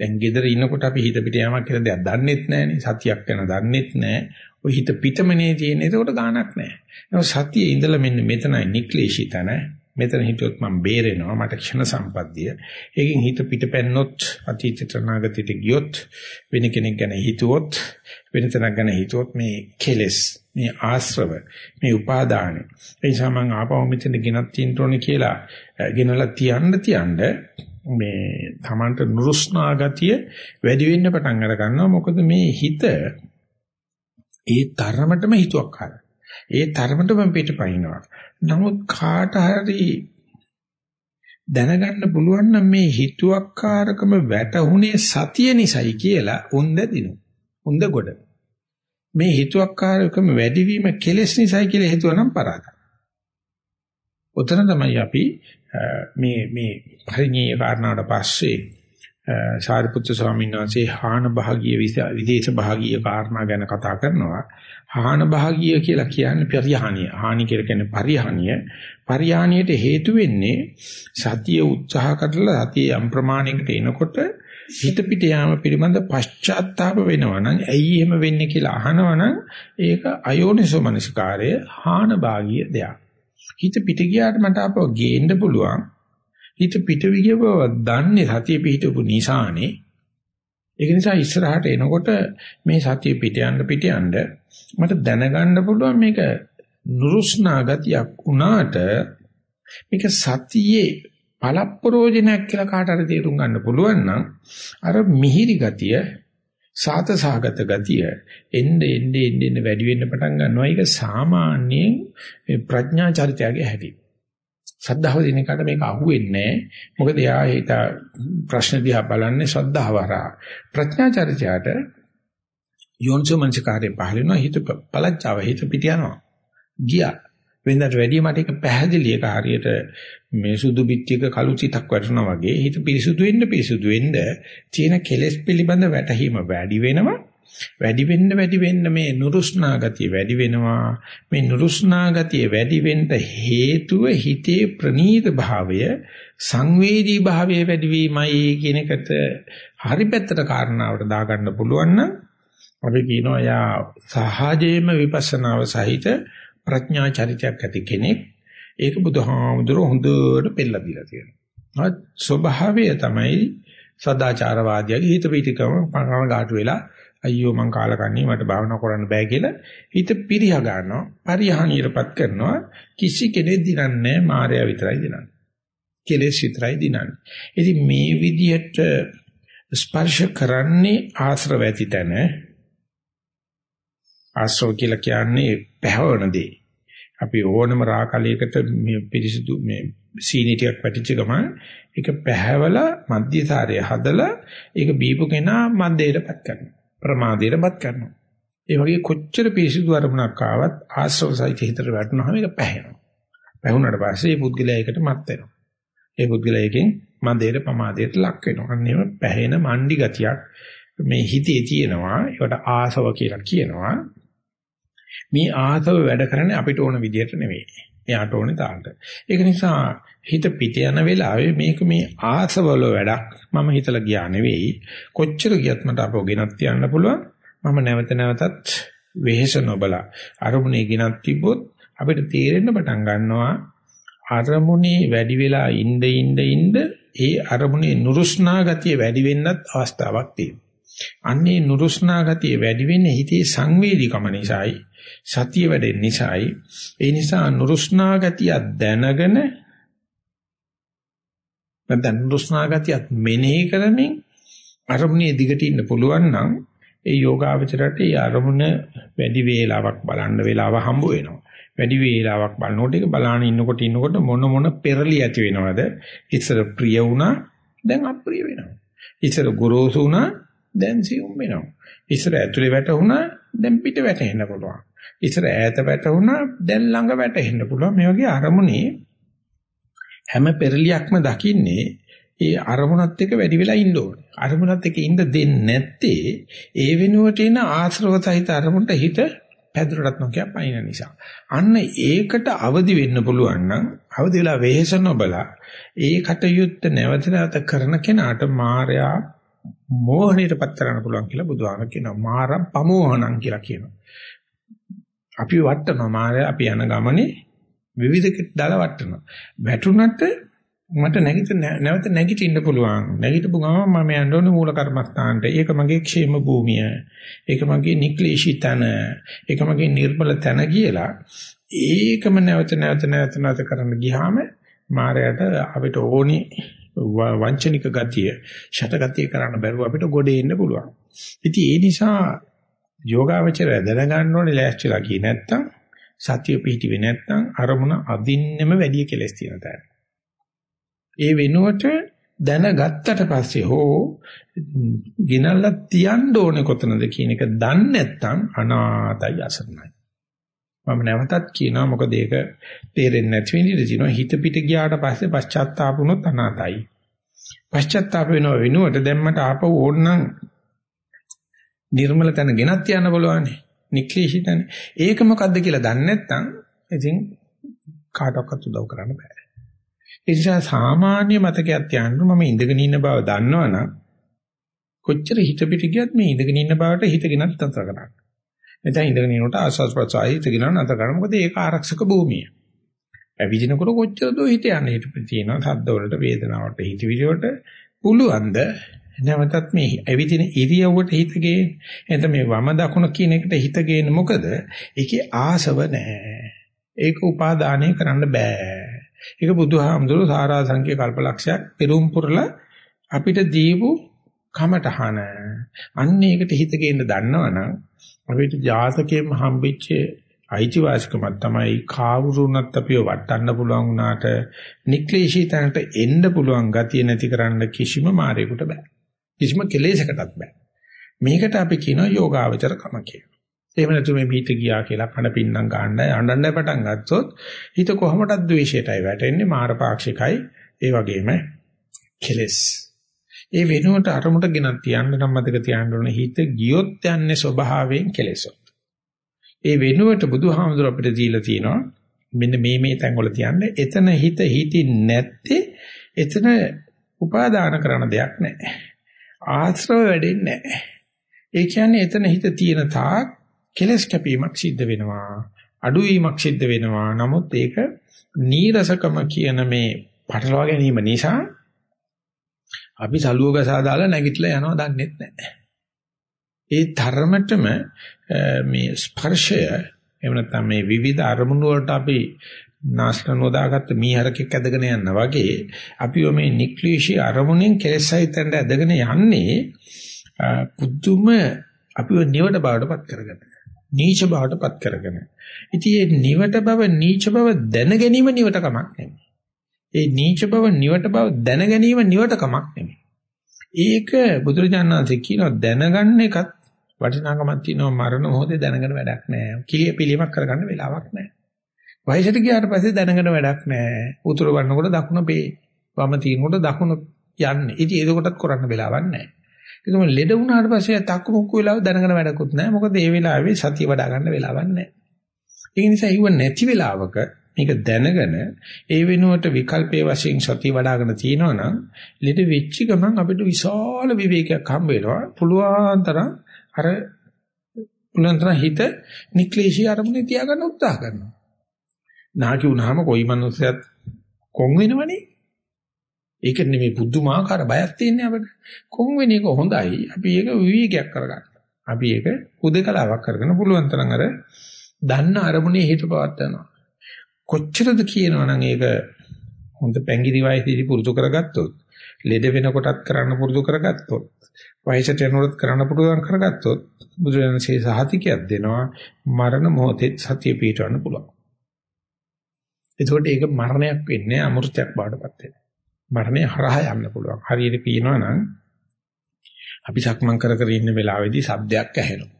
දැන් ගෙදර ඉන්නකොට අපි හිත පිට යාමක් කියලා දෙයක් දන්නෙත් නෑනේ. සතියක් යන දන්නෙත් නෑ. ඔය හිත පිටමනේ තියෙන. ඒකට ගාණක් නෑ. ඒක සතියේ ඉඳලා මෙන්න මෙතනයි නික්ලේශිතන මෙතන හිටියොත් මම බේරෙනවා මට ක්ෂණ සම්පත්තිය. ඒකෙන් හිත පිටපැන්නොත් අතීතයට අනාගතයට ගියොත් වෙන කෙනෙක් ගැන හිතුවොත් වෙන තැනක් ගැන හිතුවොත් මේ කෙලෙස් මේ ආශ්‍රව මේ උපාදාන ඒ නිසා මම ආපහු මෙතන ගෙනත් තියෙන්න ඕනේ කියලා ගෙනලා තියන්න තියන්න මේ Tamanට නුරුස්නා ගතිය වැඩි වෙන්න පටන් අර ගන්නවා මොකද මේ හිත ඒ තරමටම හිතුවක් කරා ඒ තරමටම පිටපයින්නවා නමුත් කාට හරි දැනගන්න පුළුවන් නම් මේ හිතුවක්කාරකම වැටුනේ සතිය නිසයි කියලා උන්ද දිනු. උන්ද ගොඩ. මේ හිතුවක්කාරකම වැඩිවීම කෙලෙස් නිසයි කියලා හිතුවනම් පරාදයි. උතන තමයි අපි මේ මේ පරිණීය කාරණාවට පස්සේ සාරිපුත්‍ර ස්වාමීන් වහන්සේ හාන භාගීය විදේශ භාගීය කාරණා ගැන කතා කරනවා. හාන භාගීය කියලා කියන්නේ පරිහානිය. හානි කියලා කියන්නේ පරිහානිය. පරිහානියට හේතු වෙන්නේ සතිය උත්සාහ කරලා සතිය යම් ප්‍රමාණයකට එනකොට හිත පිට යාම පිළිබඳ පශ්චාත්තාප වෙනවා නම් ඇයි එහෙම වෙන්නේ කියලා අහනවනම් ඒක අයෝනිසෝ මනසිකාරය හාන භාගීය දෙයක්. හිත පිට ගියාට මට අපව ගේන්න පුළුවන්. හිත පිට විගව දන්නේ සතිය පිටවපු නිසානේ. ඒක නිසා ඉස්සරහට එනකොට මේ සතිය පිට යන්න පිට යන්න මට දැනගන්න පුළුවන් මේක නුරුස්නා ගතියක් වුණාට මේක සතියේ පළප්‍රෝජනයක් කියලා කාට හරි තේරුම් ගන්න පුළුවන් නම් අර මිහිරි ගතිය සාතසහගත ගතිය එnde එnde එnde වැඩි වෙන්න පටන් ගන්නවා ඒක සාමාන්‍යයෙන් ප්‍රඥා චරිතයගේ හැටි සද්ධාව දෙන එකට මේක අහුවෙන්නේ මොකද එයා හිත ප්‍රශ්න දිහා බලන්නේ ශ්‍රද්ධාව හරහා. ප්‍රඥා චරිතයට යෝනිසෝ මනසිකාරේ පහළ වෙනවා. හිත පළච්චාව හිත පිට යනවා. ගියා. වෙනදාට වැඩිය මට ඒක පැහැදිලි ඒක හරියට මේ සුදු පිටියක කළු සිතක් වැටුණා වගේ හිත පිරිසුදු වෙන්න පිරිසුදු වෙන්න තියෙන කෙලෙස් පිළිබඳ වැටහීම වැඩි වෙනවා. වැඩි වෙන්න වැඩි වෙන්න මේ නුරුස්නා ගතිය වැඩි වෙනවා මේ නුරුස්නා ගතිය වැඩි වෙන්න හේතුව හිතේ ප්‍රනීත භාවය සංවේදී භාවය වැඩි වීමයි කියන එකට හරි පැත්තට කාරණාවට දාගන්න පුළුවන් නම් අපි කියනවා යා සහජේම විපස්සනාව සහිත ප්‍රඥා චරිතයක් ඇති කෙනෙක් ඒක බුදුහාමුදුරුවෝ හොඳට පෙන්නලා දීලා තියෙනවා. ස්වභාවය තමයි සදාචාරවාදියාගේ හිත පිටිකම පරණ ගාටු වෙලා අයියෝ මං කාලකන්ණී මට භාවනා කරන්න බෑ කියලා හිත පිරිහ ගන්නවා පරිහානියටපත් කරනවා. කිසි කෙනෙක් දිනන්නේ මායя විතරයි දිනන්නේ. කෙලෙස් විතරයි දිනන්නේ. ඉතින් මේ විදිහට ස්පර්ශ කරන්නේ ආශ්‍රව ඇති තැන. ආශ්‍රව කියලා කියන්නේ පැහැවන දේ. අපි ඕනම රාකලයකට මේ පිරිසිදු මේ සීනි ටිකක් වැටිච්ච ගමන් ඒක පැහැවලා මධ්‍යසාරය හදලා ඒක බීපු කෙනා මන්දේටපත් කරනවා. ප්‍රමාදයටපත් කරනවා. ඒ වගේ කොච්චර පිරිසිදු අරමුණක් ආවත් ආශ්‍රව සහිත හිතට වැටුනහම ඒක පැහැෙනවා. පැහුනට පස්සේ මේ පුද්ගලයා ඒකට මත් වෙනවා. ඒ පුද්ගලයා එකෙන් මන්දේට ප්‍රමාදයට ලක් වෙනවා. අන්න එහෙම පැහැෙන මණ්ඩි ගතියක් මේ හිතේ තියෙනවා. ඒකට ආසව කියලා කියනවා. මේ ආසව වැඩ කරන්නේ අපිට ඕන විදිහට නෙවෙයි. එයාට ඕනේ තාලට. ඒක නිසා හිත පිට යන වෙලාවේ මේක මේ ආසවල වැඩක් මම හිතලා ගියා නෙවෙයි. කොච්චර ගියත් මට අපව ගෙනත් යන්න පුළුවන්. මම නැවත නැවතත් වෙහෙස නොබලා අරමුණේ ගෙනත් තිබ්බොත් අපිට තේරෙන්න පටන් ගන්නවා අරමුණේ වැඩි වෙලා ඉඳ ඉඳ ඉඳ ඒ අරමුණේ නුරුස්නා ගතිය වැඩි වෙන්නත් අවස්ථාවක් තියෙනවා. අන්නේ නුරුස්නා ගතිය වැඩි වෙන්නේ හිතේ සංවේදීකම නිසායි සතිය වැඩෙන නිසායි ඒ නිසා නුරුස්නා ගතිය දැනගෙන නැත්නම් නුරුස්නා ගතියත් මෙනෙහි කරමින් අරමුණේ දිගට ඉන්න පුළුවන් නම් ඒ යෝගාවචරයට ඒ අරමුණ වැඩි වේලාවක් බලන්න වේලාව හම්බ වෙනවා. වැඩි වේලාවක් බලනකොට ඒක බලාන ඉන්නකොට ඉන්නකොට මොන මොන පෙරලි ඇති වෙනවද? ඉස්සර ප්‍රිය වුණා දැන් අප්‍රිය වෙනවා. ඉස්සර ගොරෝසු වුණා දැන් සියුම් වෙනවා. ඉස්සර ඇතුලේ වැටුණා දැන් පිට වැටෙන්න පුළුවන්. ඉස්සර ඈත වැටුණා දැන් ළඟ වැටෙන්න පුළුවන්. මේ වගේ අරමුණේ හැම පෙරලියක්ම දකින්නේ ඒ අරමුණත් එක්ක වැඩි වෙලා ඉන්න ඕනේ. අරමුණත් එක්ක ඉන්න දෙන්නේ නැත්තේ ඒ වෙනුවට එන ආශ්‍රව සහිත අරමුණට හිත පැදුරටත් නොකිය පයින් නිසා. අන්න ඒකට අවදි වෙන්න පුළුවන් නම් අවදි වෙලා වෙහෙස නොබලා ඒ කටයුත්ත නැවත නැවත කරන කෙනාට මායя මෝහණයටපත් කරන්න පුළුවන් කියලා බුදුහාම කියනවා. මාරම් පමෝහණං කියලා කියනවා. අපි වටනවා මායя අපි යන ගමනේ විවිධ දාලා වටනවා. වැටුණට මට නැගිට නැවත නැගිටින්න පුළුවන්. නැගිටපු ගමන් මම යන්න ඕනේ මූල කර්මස්ථානට. ඒක මගේ ക്ഷേම භූමිය. ඒක මගේ නික්ලේශී තන. ඒක මගේ නිර්මල තන කියලා. ඒකම නැවත නැවත නැවත නැවත කරන්න ගියාම මායයට අපිට ඕනි වංචනික ගතිය, ෂට ගතිය කරන්න බැරුව අපිට ගොඩේ එන්න පුළුවන්. ඉතින් ඒ නිසා යෝගාවචරය දැනගන්න ඕනේ ලෑස්තිලා ගියේ නැත්තම් සතිය පිහිටිවේ නැත්තම් අරමුණ අදින්නෙම වැඩි කෙලස් තියෙන තැන. ඒ වෙනුවට දැනගත්තට පස්සේ හෝ ගිනල්ලා තියන්න ඕනේ කොතනද කියන එක දන්නේ නැත්තම් අනාතයි අසරණයි. මම නැවතත් කියනවා මොකද ඒක තේරෙන්නේ නැති වෙන්නේ දිනවා හිත පිට ගියාට පස්සේ පශ්චාත්තාප වුණොත් අනාතයි. පශ්චාත්තාප වෙනව වෙනුවට දැන් මට ආපහු ඕනනම් නිර්මල තැන ගෙනත් යන්න බලවන්නේ. නික්ලේශිතන. ඒක මොකද්ද කියලා දන්නේ නැත්නම් ඉතින් කාටවත් උදව් කරන්න බෑ. ඒ නිසා සාමාන්‍ය මතකයක් තියන්න මම ඉඳගෙන ඉන්න බව දන්නවනම් කොච්චර හිත පිට ගියත් මේ ඉඳගෙන ඉන්න බවට හිතගෙනත් අතර කරන්න. එතන ඉඳගෙන ඉනකොට ආස්වාස් ප්‍රසආය හිතගෙන අතර කරන්න මොකද ඒක ආරක්ෂක භූමිය. ඇවිදිනකොට කොච්චර දෝ හිත යන්නේ හිත තියෙනවා සද්ද වලට වේදනාවට හිත විදියට පුළුවන්ද නැවතත් මේ ඇවිදින ඉරියව්වට හිත ගේන්න. එතන මේ වම දකුණ කියන එකට හිත ගේන්න මොකද? ඒකේ ආසව නැහැ. ඒක උපාදානය කරන්න බෑ. ඒක බුදුහාමුදුරුවෝ සාරා සංඛ්‍ය කල්පලක්ෂයක් පෙරම් පුරලා අපිට දීපු කමටහන. අන්න ඒකට හිත ගේන්න දන්නවනම් අපිට ජාතකයෙන් හම්බෙච්ච අයිතිවාසිකමක් තමයි කාවුරුණත් අපිව වටන්න පුළුවන් වුණාට නික්ලේශී තැනට එන්න පුළුවන් ගතිය නැති කරන්න කිසිම මායයකට බෑ. කිසිම කෙලෙසකටත් බෑ. මේකට අපි කියනවා යෝගාවචර කම කියලා. එහෙම නැතු මේ පිට ගියා කියලා කන පින්නම් ගන්නයි අඬන්න පටන් ගත්තොත් හිත කොහොමදත් ද්වේෂයටයි වැටෙන්නේ මාරපාක්ෂිකයි ඒ වගේම කෙලස්. ඒ වෙනුවට අරමුණට ගෙනත් තියන්න නම් මතක තියාගන්න ඕනේ හිත ගියොත් යන්නේ ස්වභාවයෙන් කෙලෙසොත්. ඒ වෙනුවට බුදුහාමුදුර අපිට දීලා තියෙනවා මෙන්න මේ මේ තැන් වල තියන්නේ එතන හිත හිතින් නැත්තේ එතන උපාදාන කරන දෙයක් නැහැ. ආශ්‍රව වැඩෙන්නේ නැහැ. ඒ කියන්නේ එතන හිත තියෙන තාක් කෙලස් කැපීමක් සිද්ධ වෙනවා. අඩුවීමක් සිද්ධ වෙනවා. නමුත් ඒක නීරසකම කියන මේ පටලවා ගැනීම නිසා අපි සලුව ගසා දාලා නැගිටලා යනවා දන්නේ නැහැ. ඒ ධර්මතම මේ ස්පර්ශය එහෙම නැත්නම් මේ විවිධ අරමුණු වලට අපි නාස්ත නොදාගත්ත මීහරකෙක් ඇදගෙන යනවා වගේ අපි මේ නික්ලිෂී අරමුණෙන් කෙලෙස් සහිතෙන්ද ඇදගෙන යන්නේ පුදුම අපිව නිවට බවටපත් කරගෙන නීච බවටපත් කරගෙන ඉතින් මේ නිවට බව නීච බව දැන ගැනීම නිවට කමක් නෙමෙයි ඒ නීච බව නිවට බව දැන ගැනීම නිවට කමක් නෙමෙයි ඒක බුදුරජාණන්සේ කියනවා දැනගන්න එකත් වටිනාකමක් තියෙනවා මරණ මොහොතේ දැනගෙන වැඩක් නැහැ. කිලිය පිළිමක් කරගන්න වෙලාවක් නැහැ. වයසට ගියාට පස්සේ දැනගෙන වැඩක් නැහැ. උතුර වන්නකොට දකුණ පේ. වම තිනකොට දකුණ යන්නේ. ඉතින් ඒකකටත් කරන්න වෙලාවක් නැහැ. ඒකම ලෙඩ වුණාට පස්සේ තක්කු මුක්කු වෙලාව දැනගෙන වැඩකුත් නැහැ. මොකද ඒ වෙලාවේ සතිය වඩා ගන්න වෙලාවක් නැහැ. ඒ නිසා ඉව නැති වෙලාවක මේක දැනගෙන ඒ වෙනුවට විකල්පයේ වශයෙන් සතිය වඩ아가න තියෙනවනම් ලෙඩ වෙච්ච ගමන් අපිට විශාල විවේකයක් හම්බ වෙනවා පුළුවන් තරම් අර පුළුවන් තරම් හිත නික්ලේශී අරමුණේ තියාගන්න උත්සාහ කරනවා නාකි වුණාම කොයි මනුස්සයත් කොන් වෙනවනේ? ඒක නෙමෙයි බුද්ධමාකාර බයක් තියෙන්නේ අපිට. කොන් වෙන එක හොඳයි. අපි ඒක විවේකයක් කරගන්න. අපි ඒක උදකලාවක් කරගෙන පුළුවන් තරම් අර දන්න අරමුණේ හිත පවත්නවා කොච්චරද කියනවනම් ඒක හොඳ පැංගිරි වයසේදී පුරුදු කරගත්තොත් ලෙඩ වෙනකොටත් කරන්න පුරුදු කරගත්තොත් වයසට යනකොටත් කරන්න පුරුදු කරගත්තොත් බුදුරජාණන්සේ සහතිකයක් දෙනවා. මරණ මොහොතේ සතිය පිටවන්න පුළුවන්. එතකොට ඒක මරණයක් වෙන්නේ අමෘතයක් බාටපත් වෙනවා. මරණය හරහා යන්න පුළුවන්. හරියට කියනවා නම් අපි සක්මන් කර කර ඉන්න වෙලාවේදී සද්දයක් ඇහෙනවා.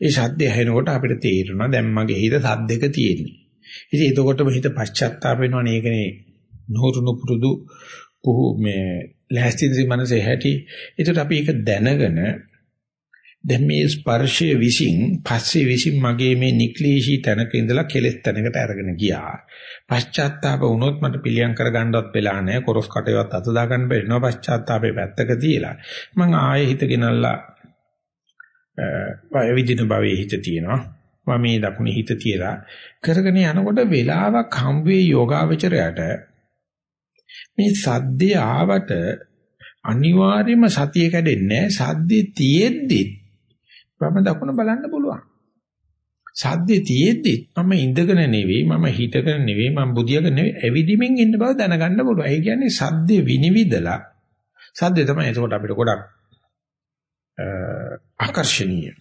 ඒ සද්දය ඇහෙනකොට අපිට තේරෙනවා දැන් මගේ හිත සද්දක තියෙන්නේ. ඉතින් එතකොටම හිත පශ්චාත්තාප වෙනවනේ ඒකනේ නෝරුණු පුරුදු පුහු මේ ලැස්තිදි මනසේ හැටි. ඒකට අපි ඒක දැනගෙන දැන් මේ ස්පර්ශයේ විසින් පස්සේ විසින් මගේ මේ නික්ලේශී තැනක ඉඳලා කෙලෙස් තැනකට අරගෙන ගියා. පශ්චාත්තාප වුණොත් මට පිළියම් කරගන්නවත් වෙලා නැහැ. කොරස් කටේවත් අත දාගන්න බැරිනවා පශ්චාත්තාපේ පැත්තක තියලා. මං ආයෙ හිත ගෙනල්ලා අය විදින භවයේ හිත තියෙනවා. වමේ දකුණේ හිත තියලා කරගෙන යනකොට වෙලාවක් හම් වේ යෝගාවචරයට මේ සද්දේ ආවට අනිවාර්යයෙන්ම සතිය කැඩෙන්නේ සද්දේ තියෙද්දි වම දකුණ බලන්න පුළුවන්. සද්දේ තියෙද්දි මම ඉඳගෙන නෙවෙයි මම හිටගෙන නෙවෙයි මම බුදියාගෙන නෙවෙයි ඇවිදිමින් ඉන්න බව දැනගන්න පුළුවන්. ඒ කියන්නේ සද්දේ විනිවිදලා සද්දේ තමයි එතකොට අපිට ගොඩක් ආකර්ෂණීය.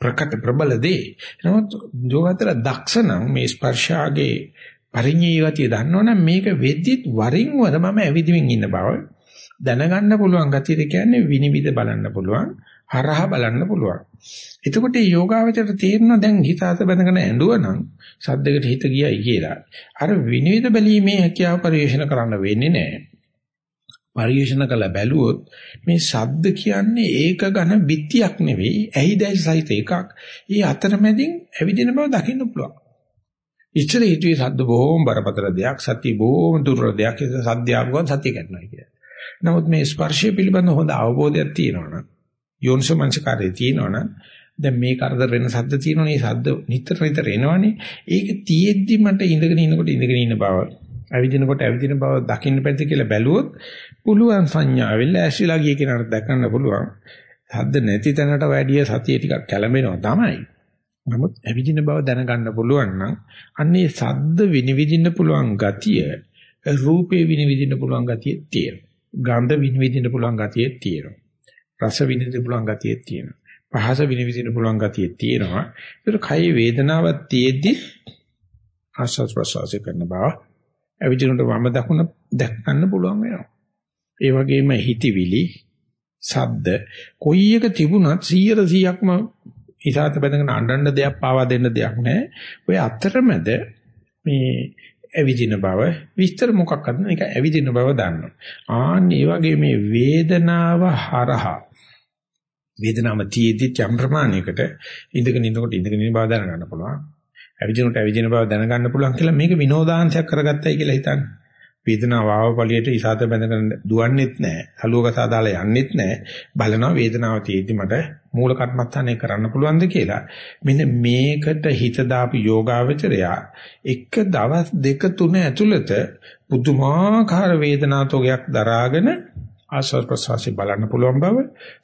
ප්‍රකට ප්‍රබල දේ. නමුත් යෝගතර දක්ෂ නම් මේ ස්පර්ශාගේ පරිඤ්ඤය ගතිය දන්නවනම් මේක වෙද්දිත් වරින් වර මම ඇවිදිමින් ඉන්න බව දැනගන්න පුළුවන් ගතියද කියන්නේ විනිවිද බලන්න පුළුවන්. හරහා බලන්න පුළුවන්. එතකොට මේ යෝගාවචරයට තේරෙනවා දැන් හිත අත බැඳගෙන ඇඬුවනම් සද්දයකට හිත ගියයි කියලා. අර විනිවිද බැලීමේ හැකියාව පරිශන කරන්න වෙන්නේ නැහැ. පරිශන කළ බැලුවොත් මේ ශබ්ද කියන්නේ ඒක ඝන බිත්තියක් නෙවෙයි ඇහිදැල් සහිත එකක්. ඊ අතරමැදින් ඇවිදින බව දකින්න පුළුවන්. ඉච්ඡර හිතුවේ ශබ්ද බොහොම බරපතල දෙයක් සත්‍ය බොහොම දුර්වල දෙයක් ඒක සත්‍ය ආවම සත්‍ය කරනවා කියන්නේ. නමුත් මේ ස්පර්ශය පිළිබඳ හොඳ අවබෝධයක් තියෙනවනම් යෝනිසමංසකාරයේ තියෙනවනම් දැන් මේ කරදර වෙන සද්ද තියෙනවනේ සද්ද නිතර නිතර එනවනේ ඒක තියෙද්දි මට ඉඳගෙන ඉනකොට ඉඳගෙන ඉන්න බව ඇවිදිනකොට ඇවිදින බව දකින්න පැති කියලා බැලුවොත් පුළුවන් සංඥාවෙන් ඇස්විලා ගිය කෙනාට දැකන්න පුළුවන්. සද්ද නැති තැනට වැඩිය සතිය ටිකක් කැළඹෙනවා තමයි. නමුත් ඇවිදින බව දැනගන්න පුළුවන් නම් අන්නේ සද්ද විනිවිදින්න පුළුවන් ගතිය රූපේ විනිවිදින්න පුළුවන් ගතිය තියෙනවා. ගන්ධ විනිවිදින්න පුළුවන් ගතිය තියෙනවා. රස විනිවිදින්න පුළුවන් ගතිය තියෙනවා. පහස විනිවිදින්න පුළුවන් ගතිය තියෙනවා. ඒක කයි වේදනාවක් තියෙද්දි ආස්වාද ප්‍රසවාස කරන බව ඇවිදිනකොට වම දකුණ දැක් ගන්න පුළුවන් වෙනවා. ඒ වගේම හිතවිලි සද්ද කොයි එක තිබුණත් 100%ක්ම ඉසాత බඳගෙන අඬන්න දෙයක් පාවා දෙන්න දෙයක් නැහැ. ඔය අතරමැද මේ ඇවිදින බව විස්තර මොකක්ද මේක ඇවිදින බව දන්නවා. ආන් ඒ වගේ මේ වේදනාව හරහා වේදනාව තියේදී යම් ප්‍රමාණයකට ඉඳගෙන ඉන්නකොට ඉඳගෙන ඉන්න බව දැනගන්න පුළුවන්. ඇවිදිනකොට ඇවිදින බව දැනගන්න පුළුවන් කියලා මේක විනෝදාංශයක් කරගත්තයි කියලා හිතන්න. වේදනාව ආවපලියට ඉසాత බැඳගෙන දුවන්නෙත් නැහැ. සලුවක සාදාලා යන්නෙත් නැහැ. බලනවා වේදනාව තියෙද්දි මට මූල කර්මස්ථානය කරන්න පුළුවන්ද කියලා. මෙන්න මේකට හිත දාපු යෝගාවචරයා එක දවස් දෙක තුන ඇතුළත පුදුමාකාර වේදනාතෝගයක් දරාගෙන ආස්වාද ප්‍රසවාසී බලන්න පුළුවන් බව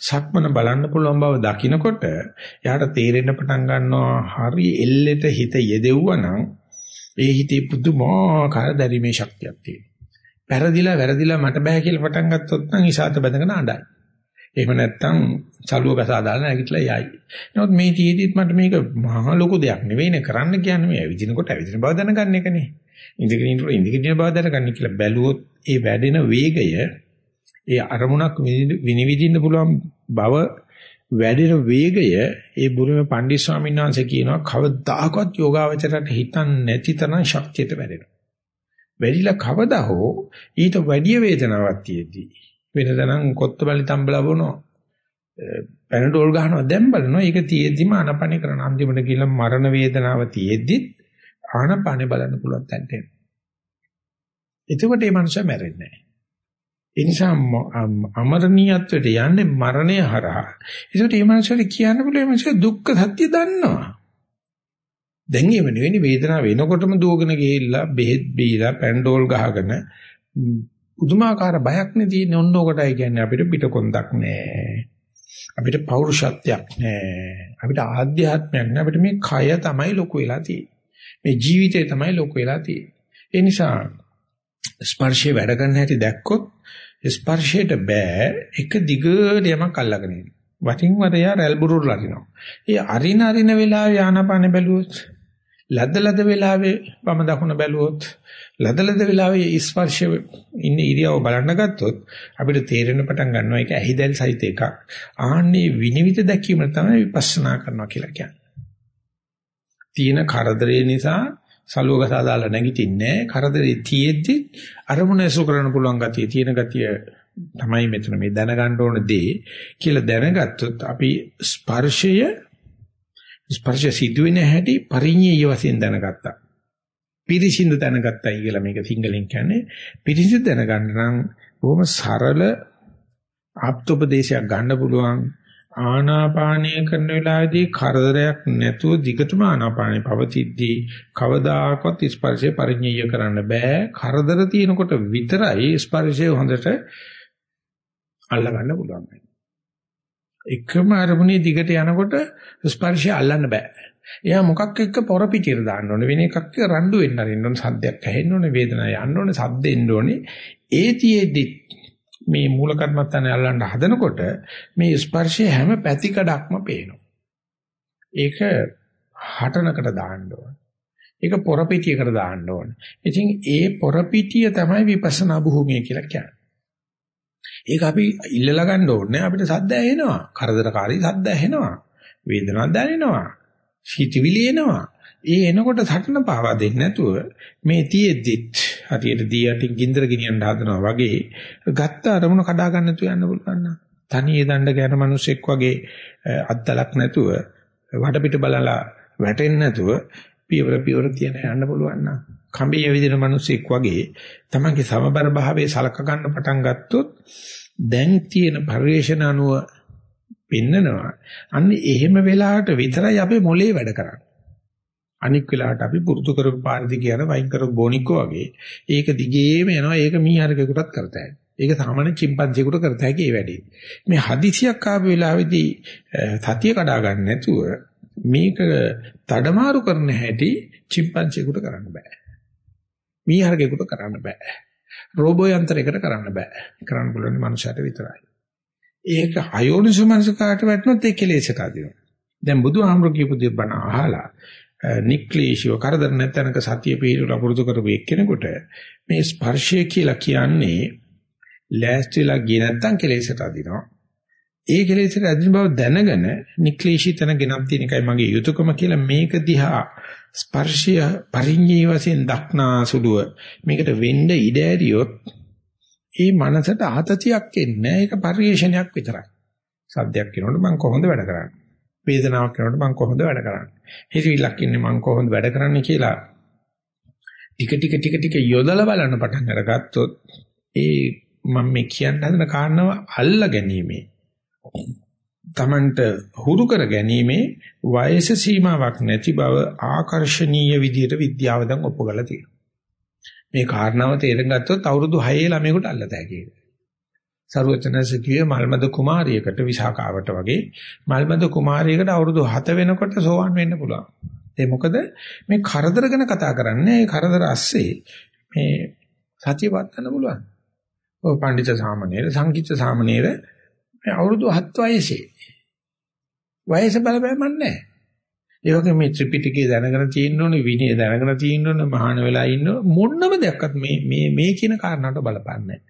සක්මන බලන්න පුළුවන් බව දකිනකොට එයාට තේරෙන්න පටන් ගන්නවා හරි එල්ලෙට හිත යෙදෙව්වා නම් ඒ හිතේ පුදුමාකාර දැරීමේ ශක්තියක් තියෙනවා. පෙරදිලා වැරදිලා මට බෑ කියලා පටන් ගත්තොත් නම් ඉසాత බඳගෙන අඬයි. එහෙම නැත්නම් චලුව ගසා දාලා නැගිටලා යයි. නමුත් මේ තීදීත් මට මේක මහා ලොකු දෙයක් නෙවෙයිනේ කරන්න කියන්නේ මේ ඇවිදිනකොට ඇවිදින බව දැනගන්න එකනේ. ඉඳගෙන ඉන්නකොට ඉඳගෙන බව දැනගන්න කියලා බැලුවොත් ඒ වැඩෙන වේගය ඒ අරමුණක් විනිවිදින්න පුළුවන් බව වැඩෙන වේගය ඒ බුරුමේ පණ්ඩිත ස්වාමීන් වහන්සේ කියනවා කවදාකවත් යෝගාවචරයට හිතන්නේ නැති තරම් ශක්තියට වැඩෙනවා. වැඩිලා කවදා හෝ ඊට වැඩි වේදනාවක් තියෙද්දී වෙනදනම් කොත්තබලි තම්බලා බොනවා. පැනඩෝල් ගහනවා දැන් බලනවා ඒක තියෙද්දිම ආනපනේ කරන අන්තිමට කියලා මරණ වේදනාව තියෙද්දි ආනපනේ බලන්න පුළුවන් තැනට එනවා. එතකොට මේ මනුස්සයා මැරෙන්නේ නැහැ. ඒ නිසා අමරණීයත්වයට යන්නේ මරණය හරහා. ඒකට මේ මනුස්සයාට කියන්න පුළුවන් මේ දුක්ඛ සත්‍ය දන්නවා. දැන් ඒව නෙවෙයි වේදනාව වෙනකොටම දුවගෙන ගිහිල්ලා බෙහෙත් බීලා පැන්ඩෝල් ගහගෙන පුදුමාකාර බයක් නේ තියෙන්නේ ඔන්න ඔකටයි කියන්නේ අපිට පිටකොන්දක් නැහැ. අපිට පෞරුෂත්වයක් නැහැ. අපිට ආධ්‍යාත්මයක් නැහැ. අපිට මේ කය තමයි ලොකු වෙලා තියෙන්නේ. මේ ජීවිතය තමයි ලොකු වෙලා තියෙන්නේ. ඒ නිසා ස්පර්ශය වැඩ කරන හැටි දැක්කොත් ස්පර්ශයට බෑ එක දිගට යමක් අල්ලගෙන ඉන්න. වටින් වර යා රැල් බුරුල් අරිනවා. ඒ අරින අරින වෙලාවේ ආනාපාන බැලුවොත් ලද්ද ලද්ද වෙලාවේ වම දකුණ බැලුවොත් ලද්ද ලද්ද වෙලාවේ ස්පර්ශ ඉන්න ඉරියව බලන්න ගත්තොත් අපිට තේරෙන පටන් ගන්නවා ඒක ඇහිදල් සහිත එකක්. ආන්නේ විනිවිද දැකීම තමයි විපස්සනා කරනවා කියලා කියන්නේ. තියෙන කරදරේ නිසා සලුවක සාදාලා නැගිටින්නේ කරදරේ තියෙද්දි අරමුණ ඇසු කරන්න පුළුවන් ගතිය තියෙන ගතිය තමයි මෙතන මේ දැනගන්න ඕන දේ කියලා දැනගත්තොත් අපි ස්පර්ශය ස්පර්ශ සිදුවෙන හැටි පරිඤ්ඤය වශයෙන් දැනගත්තා. පිරිසිදු දැනගත්තයි කියලා මේක සිංහලෙන් කියන්නේ. පිරිසිදු දැනගන්න නම් බොහොම සරල ආප්තෝපදේශයක් ගන්න පුළුවන්. ආනාපානය කරන වෙලාවේදී කරදරයක් නැතුව දිගටම ආනාපානෙ පවතිද්දී කවදාකවත් ස්පර්ශය පරිඤ්ඤය කරන්න බෑ. කරදර තියෙනකොට විතරයි ස්පර්ශය හොඳට අල්ල ගන්න පුළුවන්. එකම අරමුණේ දිගට යනකොට ස්පර්ශය අල්ලන්න බෑ. එයා මොකක් එක්ක පොර පිටියට දාන්න ඕනේ වෙන එකක් එක්ක රණ්ඩු වෙන්න අරින්න ඕනේ සද්දයක් ඇහෙන්න ඕනේ වේදනාවක් යන්න ඕනේ සද්ද එන්න ඕනේ ඒතියෙදි මේ මූල කර්මත්තනේ අල්ලන්න හදනකොට මේ ස්පර්ශයේ හැම පැතිකඩක්ම පේනවා. ඒක හටනකට දාන්න ඕන. ඒක පොරපිටියකට දාන්න ඕන. ඉතින් ඒ පොරපිටිය තමයි විපස්සනා භූමිය කියලා කියන්නේ. ඒක අපි ඉල්ලලා ගන්න ඕනේ අපිට සද්ද ඇහෙනවා. කරදරකාරී සද්ද ඇහෙනවා. වේදනාවක් දැනෙනවා. හිතවිලි එනවා. ඒ එනකොට සටන පාවා දෙන්නේ නැතුව මේ තියෙද්දිත් හරියට දී යටින් ගින්දර ගෙනියන්න හදනවා වගේ ගත්ත අරමුණ කඩා ගන්න තු යන්න පුළුවන් නම්. තනියේ දණ්ඩ ගැන මිනිසෙක් වගේ අත්දලක් නැතුව වටපිට බලලා වැටෙන්නේ නැතුව පියවර පියවර තියන යන්න පුළුවන් නම්. කඹේ ඇවිදින මිනිසෙක් වගේ තමන්ගේ සමබර භාවයේ සලක ගන්න පටන් ගත්තොත් දැන් තියෙන පරිේශන අනුව පෙන්නනවා. අන්න එහෙම වෙලාවට විතරයි අපේ මොලේ වැඩ කරන්නේ. අනික් වෙලාවට අපි පුරුදු කරපු පාර දිගේ යන වයින් කරපු බොනික්කෝ වගේ ඒක දිගේම යනවා ඒක මීහරකෙකුටත් කරතයි. ඒක සාමාන්‍ය chimpanzeeකට කරත හැකි ඒ වැඩේ. මේ හදිසියක් ආපු වෙලාවේදී සතිය කඩා ගන්න නැතුව මේක තඩමාරු කරන හැටි chimpanzeeකට කරන්න බෑ. මීහරකෙකුට කරන්න බෑ. රෝබෝ යන්ත්‍රයකට කරන්න බෑ. කරන්න පුළුවන් මනුෂයාට විතරයි. ඒක අයෝනිසමනසකාට වැටුනොත් ඒ කෙලෙසට අදිනවා. දැන් බුදුහාමුදුරු කියපු දේ බණ අහලා නික්ලේශිව කරදර නැතනක සතිය පිළිතුර පුරුදු කරපු එක්කෙනෙකුට මේ ස්පර්ශය කියලා කියන්නේ ලෑස්තිලා ගියේ නැත්තම් කෙලෙසට අදිනවා. ඒ කෙලෙසට ඇදින බව දැනගෙන නික්ලේශීතන ගෙනත් තියෙන එකයි මගේ යුතුයකම කියලා මේක දිහා ස්පර්ශය පරිඤ්ඤේ වශයෙන් දක්නාසුලුව මේකට වෙන්න ඉඩ ඇරියොත් ඒ මනසට ආතතියක් එන්නේ ඒක පරිේශනයක් විතරයි. සද්දයක් කියනකොට මම කොහොමද වැඩ කරන්නේ? වේදනාවක් කියනකොට මම කොහොමද වැඩ කරන්නේ? හිතවිල්ලක් ඉන්නේ මම කොහොමද වැඩ කරන්නේ කියලා ටික ටික ටික ටික යොදලා බලන්න පටන් අරගත්තොත් ඒ මම මේ කියන්න හදන කාරණාව අල්ල ගැනීමේ තමන්ට හුරු කර ගැනීමේ වයස සීමාවක් නැති බව ආකර්ශනීය විදියට විද්‍යාව දැන් ඔප්පුගලා තියෙනවා. මේ කාරණාව තේරුම් ගත්තොත් අවුරුදු 6 ළමයෙකුට අල්ලත හැකියි. සරුවචනසිකියේ මල්මද කුමාරියකට විසාකාවට වගේ මල්මද කුමාරියකට අවුරුදු 7 වෙනකොට සෝවන් වෙන්න පුළුවන්. ඒ මොකද මේ කරදර ගැන කතා කරන්නේ ඒ කරදර ඇස්සේ මේ සතියවත් ගන්න පුළුවන්. ඔය පඬිත සාමණේර සංගීත සාමණේර මේ අවුරුදු 7 වයසේ. වයස බලපෑමක් නැහැ. ඒ වගේ මේ ත්‍රිපිටකය දැනගෙන තියෙන්න ඕනේ විනය දැනගෙන තියෙන්න ඕනේ මහාන වෙලා ඉන්න මොන්නම දෙයක්වත් මේ මේ මේ කියන කාරණාවට බලපන්නේ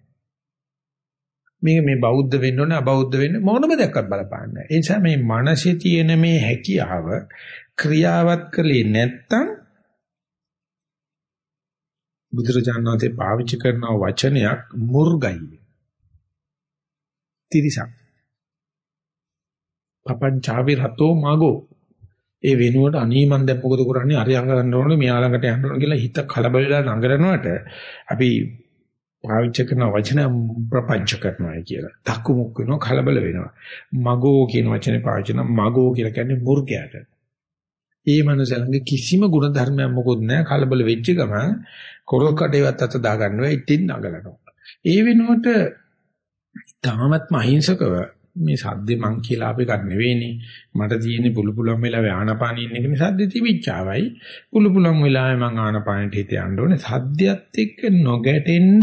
මේක මේ බෞද්ධ වෙන්න ඕනේ අබෞද්ධ වෙන්න මොනම දෙයක්වත් බලපන්නේ ඒ නිසා මේ මනසේ තියෙන මේ හැකියාව ක්‍රියාවත් කළේ නැත්තම් බුදුරජාණන් වහන්සේ පාවිච්චි කරන වචනයක් මුර්ගයි. තිරිසක්. පපංචාවි රතෝ මගෝ ඒ වෙනුවට අනී මන් දැන් මොකද කරන්නේ අර යඟ ගන්න ඕනේ මෙයා ළඟට යන්න ඕනේ කියලා හිත කලබල වෙලා නඟරනවට අපි පාවිච්චි කරන වචන ප්‍රපංච කරනවා කියලා. තක්කු මුක් වෙනවා කලබල වෙනවා. මගෝ කියන වචනේ පාවිච්චි කරන මගෝ කියලා කියන්නේ මුර්ගයාට. ඒ මනුස්සයන්ගේ කිසිම ගුණ ධර්මයක් මොකොත් නැහැ කලබල වෙච්ච ගමන් කොරල් කඩේවත් අත දාගන්නවා ඉතින් නගලනවා. ඒ වෙනුවට තාමත්ම අහිංසකව මේ සද්දේ මං කියලා අපි ගන්න නෙවෙයිනේ. මට තියෙන්නේ පුළු පුළුවන් වෙලාවේ ආනපානිය ඉන්න එකනේ සද්දේ තිබිච්චාවයි. පුළු පුළුවන් වෙලාවේ මං ආනපානට හිත යන්න ඕනේ. සද්දයත් එක්ක නොගැටෙන්න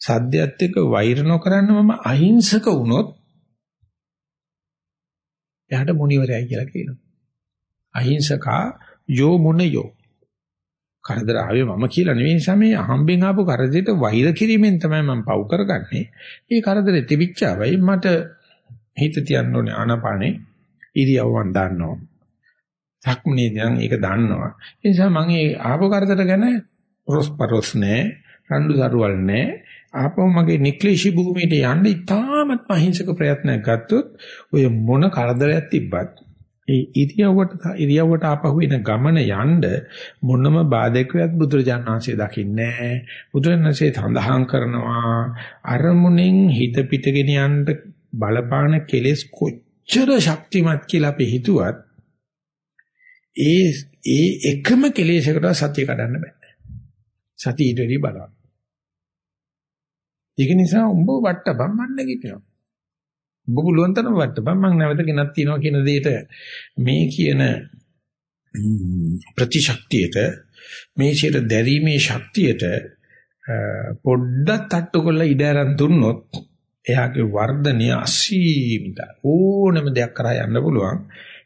සද්දයත් එක්ක වෛර නොකරන්න මම අහිංසක වුණොත් එයාට මුනිවරයයි කියලා කියනවා. අහිංසකා යෝ මුනයෝ කරදර ආවේ මම කියලා නෙවෙයි නිසා මේ අහම්බෙන් ආපු කරදරයට වෛර කිරීමෙන් තමයි මම පව් කරගන්නේ. ඒ කරදරේ තිබිච්චාවයි මට හිත තියන්න ඕනේ ආනාපානේ ඉරියව්වන් දාන්නවා. සක්මනේ දැන් ඒක දන්නවා. ඒ නිසා මම ඒ ආපු කරදර ගැන රොස්පරොස් නෑ, රණ්ඩු දරුවල් නෑ. ආපහු මගේ නික්ලිෂි භූමියට යන්න ඉතාමත් අහිංසක ප්‍රයත්නයක් ගත්තොත් ඔය මොන කරදරයක් තිබ්බත් ඒ ඉරියව්වට ඉරියව්වට ආපහු එන ගමන යන්න මොනම බාධකයක් බුදුරජාණන් වහන්සේ දකින්නේ නැහැ. බුදුරජාණන්සේ සඳහන් කරනවා අරමුණෙන් හිත පිටගෙන යන්න බලපාන කෙලෙස් කොච්චර ශක්තිමත් කියලා අපි හිතුවත් ඒ ඒ එකම කෙලෙසකට සතිය කඩන්න බෑ. සතිය ඊට වැඩි බලවත්. ඒක නිසා උඹ වට බම්මන්න කියනවා. ඔබ පුළුවන් තරම් වට්ටපන් මම නැවත ගෙනත් තියනවා කියන දෙයට මේ කියන ප්‍රතිශක්තියට මේ ශීර දැරීමේ ශක්තියට පොඩ්ඩක් තට්ටු කරලා ඉඩ අරන් දුන්නොත් එයාගේ වර්ධනය අසීමිතයි ඕනම දෙයක් කරා යන්න පුළුවන්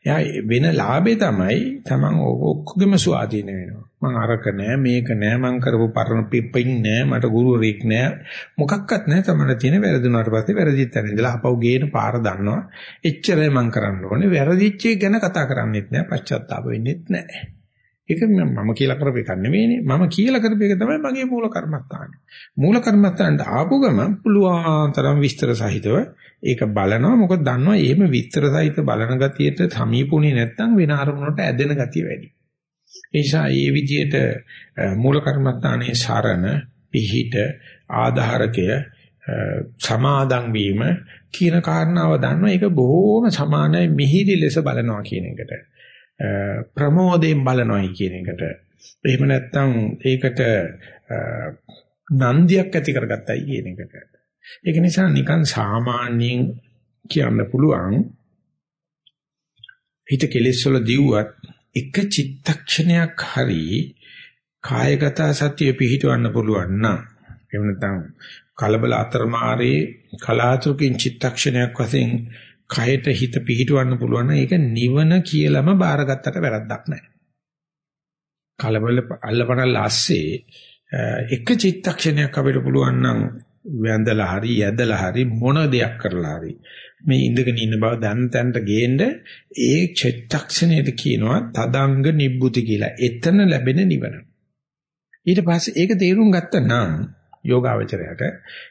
එයා වෙන ලාභේ තමයි Taman ඔක්කොගෙම ස්වාධීන වෙනවා. මං අරක නෑ මේක නෑ මං කරපු පරණ පිප්පින් නෑ මට ගුරුවරයෙක් නෑ මොකක්වත් නෑ තමයි තියෙන වැරදුනාට පස්සේ වැරදිත් තැන ඉඳලා අපව ගේන පාර දන්නවා. එච්චරයි මං කරන්න ඕනේ. වැරදිච්ච එක ගැන කතා කරන්නෙත් නෑ පශ්චාත්තාප වෙන්නෙත් නෑ. ඒක මම කියලා කරපු එකක් නෙවෙයිනේ. මම කියලා කරපු එක තමයි මගේ මූල කර්මස්ථානේ. මූල කර්මස්ථානට ආපු ගමන් පුළුවන් තරම් විස්තර සහිතව ඒක බලනවා. මොකද දන්නවා එහෙම විස්තර සහිත බලන ගතියට සමීපුණේ නැත්නම් වෙන අරමුණට ඇදෙන ගතිය වැඩි. ඒ නිසා මේ විදිහට මූල කර්මස්ථානයේ සරණ, පිහිට, ආධාරකය සමාදන් වීම කියන කාරණාව දන්නවා. ඒක බොහොම සමානයි මිහිරි ලෙස බලනවා කියන එකට. ප්‍රමෝදයෙන් බලනවායි කියන එකට. එහෙම නැත්නම් ඒකට නන්දියක් ඇති කරගත්තයි කියන එකට. ඒක නිසා නිකන් සාමාන්‍යයෙන් කියන්න පුළුවන් හිත කෙලෙස් වල දිව්වත් එක චිත්තක්ෂණයක් හරි කායගත සතිය පිහිටවන්න පුළුවන් නම් එහෙම නැත්නම් කලබල අතරමාරේ කලාතුරකින් චිත්තක්ෂණයක් වශයෙන් කයට හිත පිහිටවන්න පුළුවන් නම් ඒක නිවන කියලාම බාරගත්තට වැරද්දක් නැහැ. කලබල අල්ලපනල් ASCII එක චිත්තක්ෂණයක් අපිට පුළුවන් නම් වැඳලා හරි යැදලා හරි මොන දෙයක් කරලා හරි මේ ඉඳගෙන ඉන්න බව දැන් තැනට ගේන්න ඒ චිත්තක්ෂණයට කියනවා තදංග නිබ්බුති කියලා. එතන ලැබෙන නිවන. ඊට පස්සේ ඒක තේරුම් ගත්තා නම් යෝගාවචරයට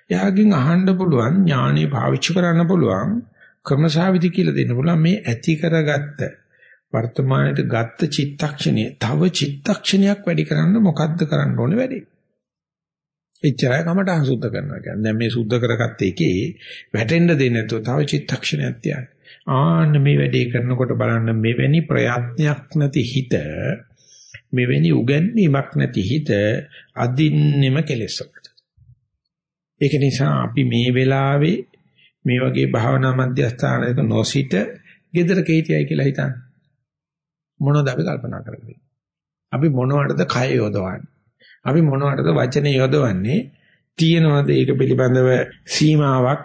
එයාගෙන් අහන්න පුළුවන් ඥානෙ පාවිච්චි කරන්න පුළුවන් ක්‍රමසාවිදි කියලා දෙන්න පුළුවන් මේ ඇති කරගත්ත වර්තමානයේ ගත්ත චිත්තක්ෂණය තව චිත්තක්ෂණයක් වැඩි කරන්න මොකද්ද කරන්න ඕනේ වැඩි එච්චරයි කමටහන් සුද්ධ කරනවා කියන්නේ. දැන් මේ සුද්ධ කරගත්ත එකේ වැටෙන්න දෙන්නේ නැතුව තව චිත්තක්ෂණයක් තියන්න. ආන්න මේ වැඩේ කරනකොට බලන්න මෙවැනි ප්‍රයත්නයක් නැති හිත මෙවැනි උගන්වීමක් නැති හිත අදින්නෙම කෙලෙසකට. ඒක නිසා අපි මේ වෙලාවේ මේ වගේ භාවනා මධ්‍යස්ථානයක නොසිට gedara කේතියයි කියලා හිතන්න. මොනවද අපි කල්පනා කරන්නේ? අපි මොනවටද කය යොදවන්නේ? අපි මොනවටද වචනේ යොදවන්නේ? තියෙනවද ඒක පිළිබඳව සීමාවක්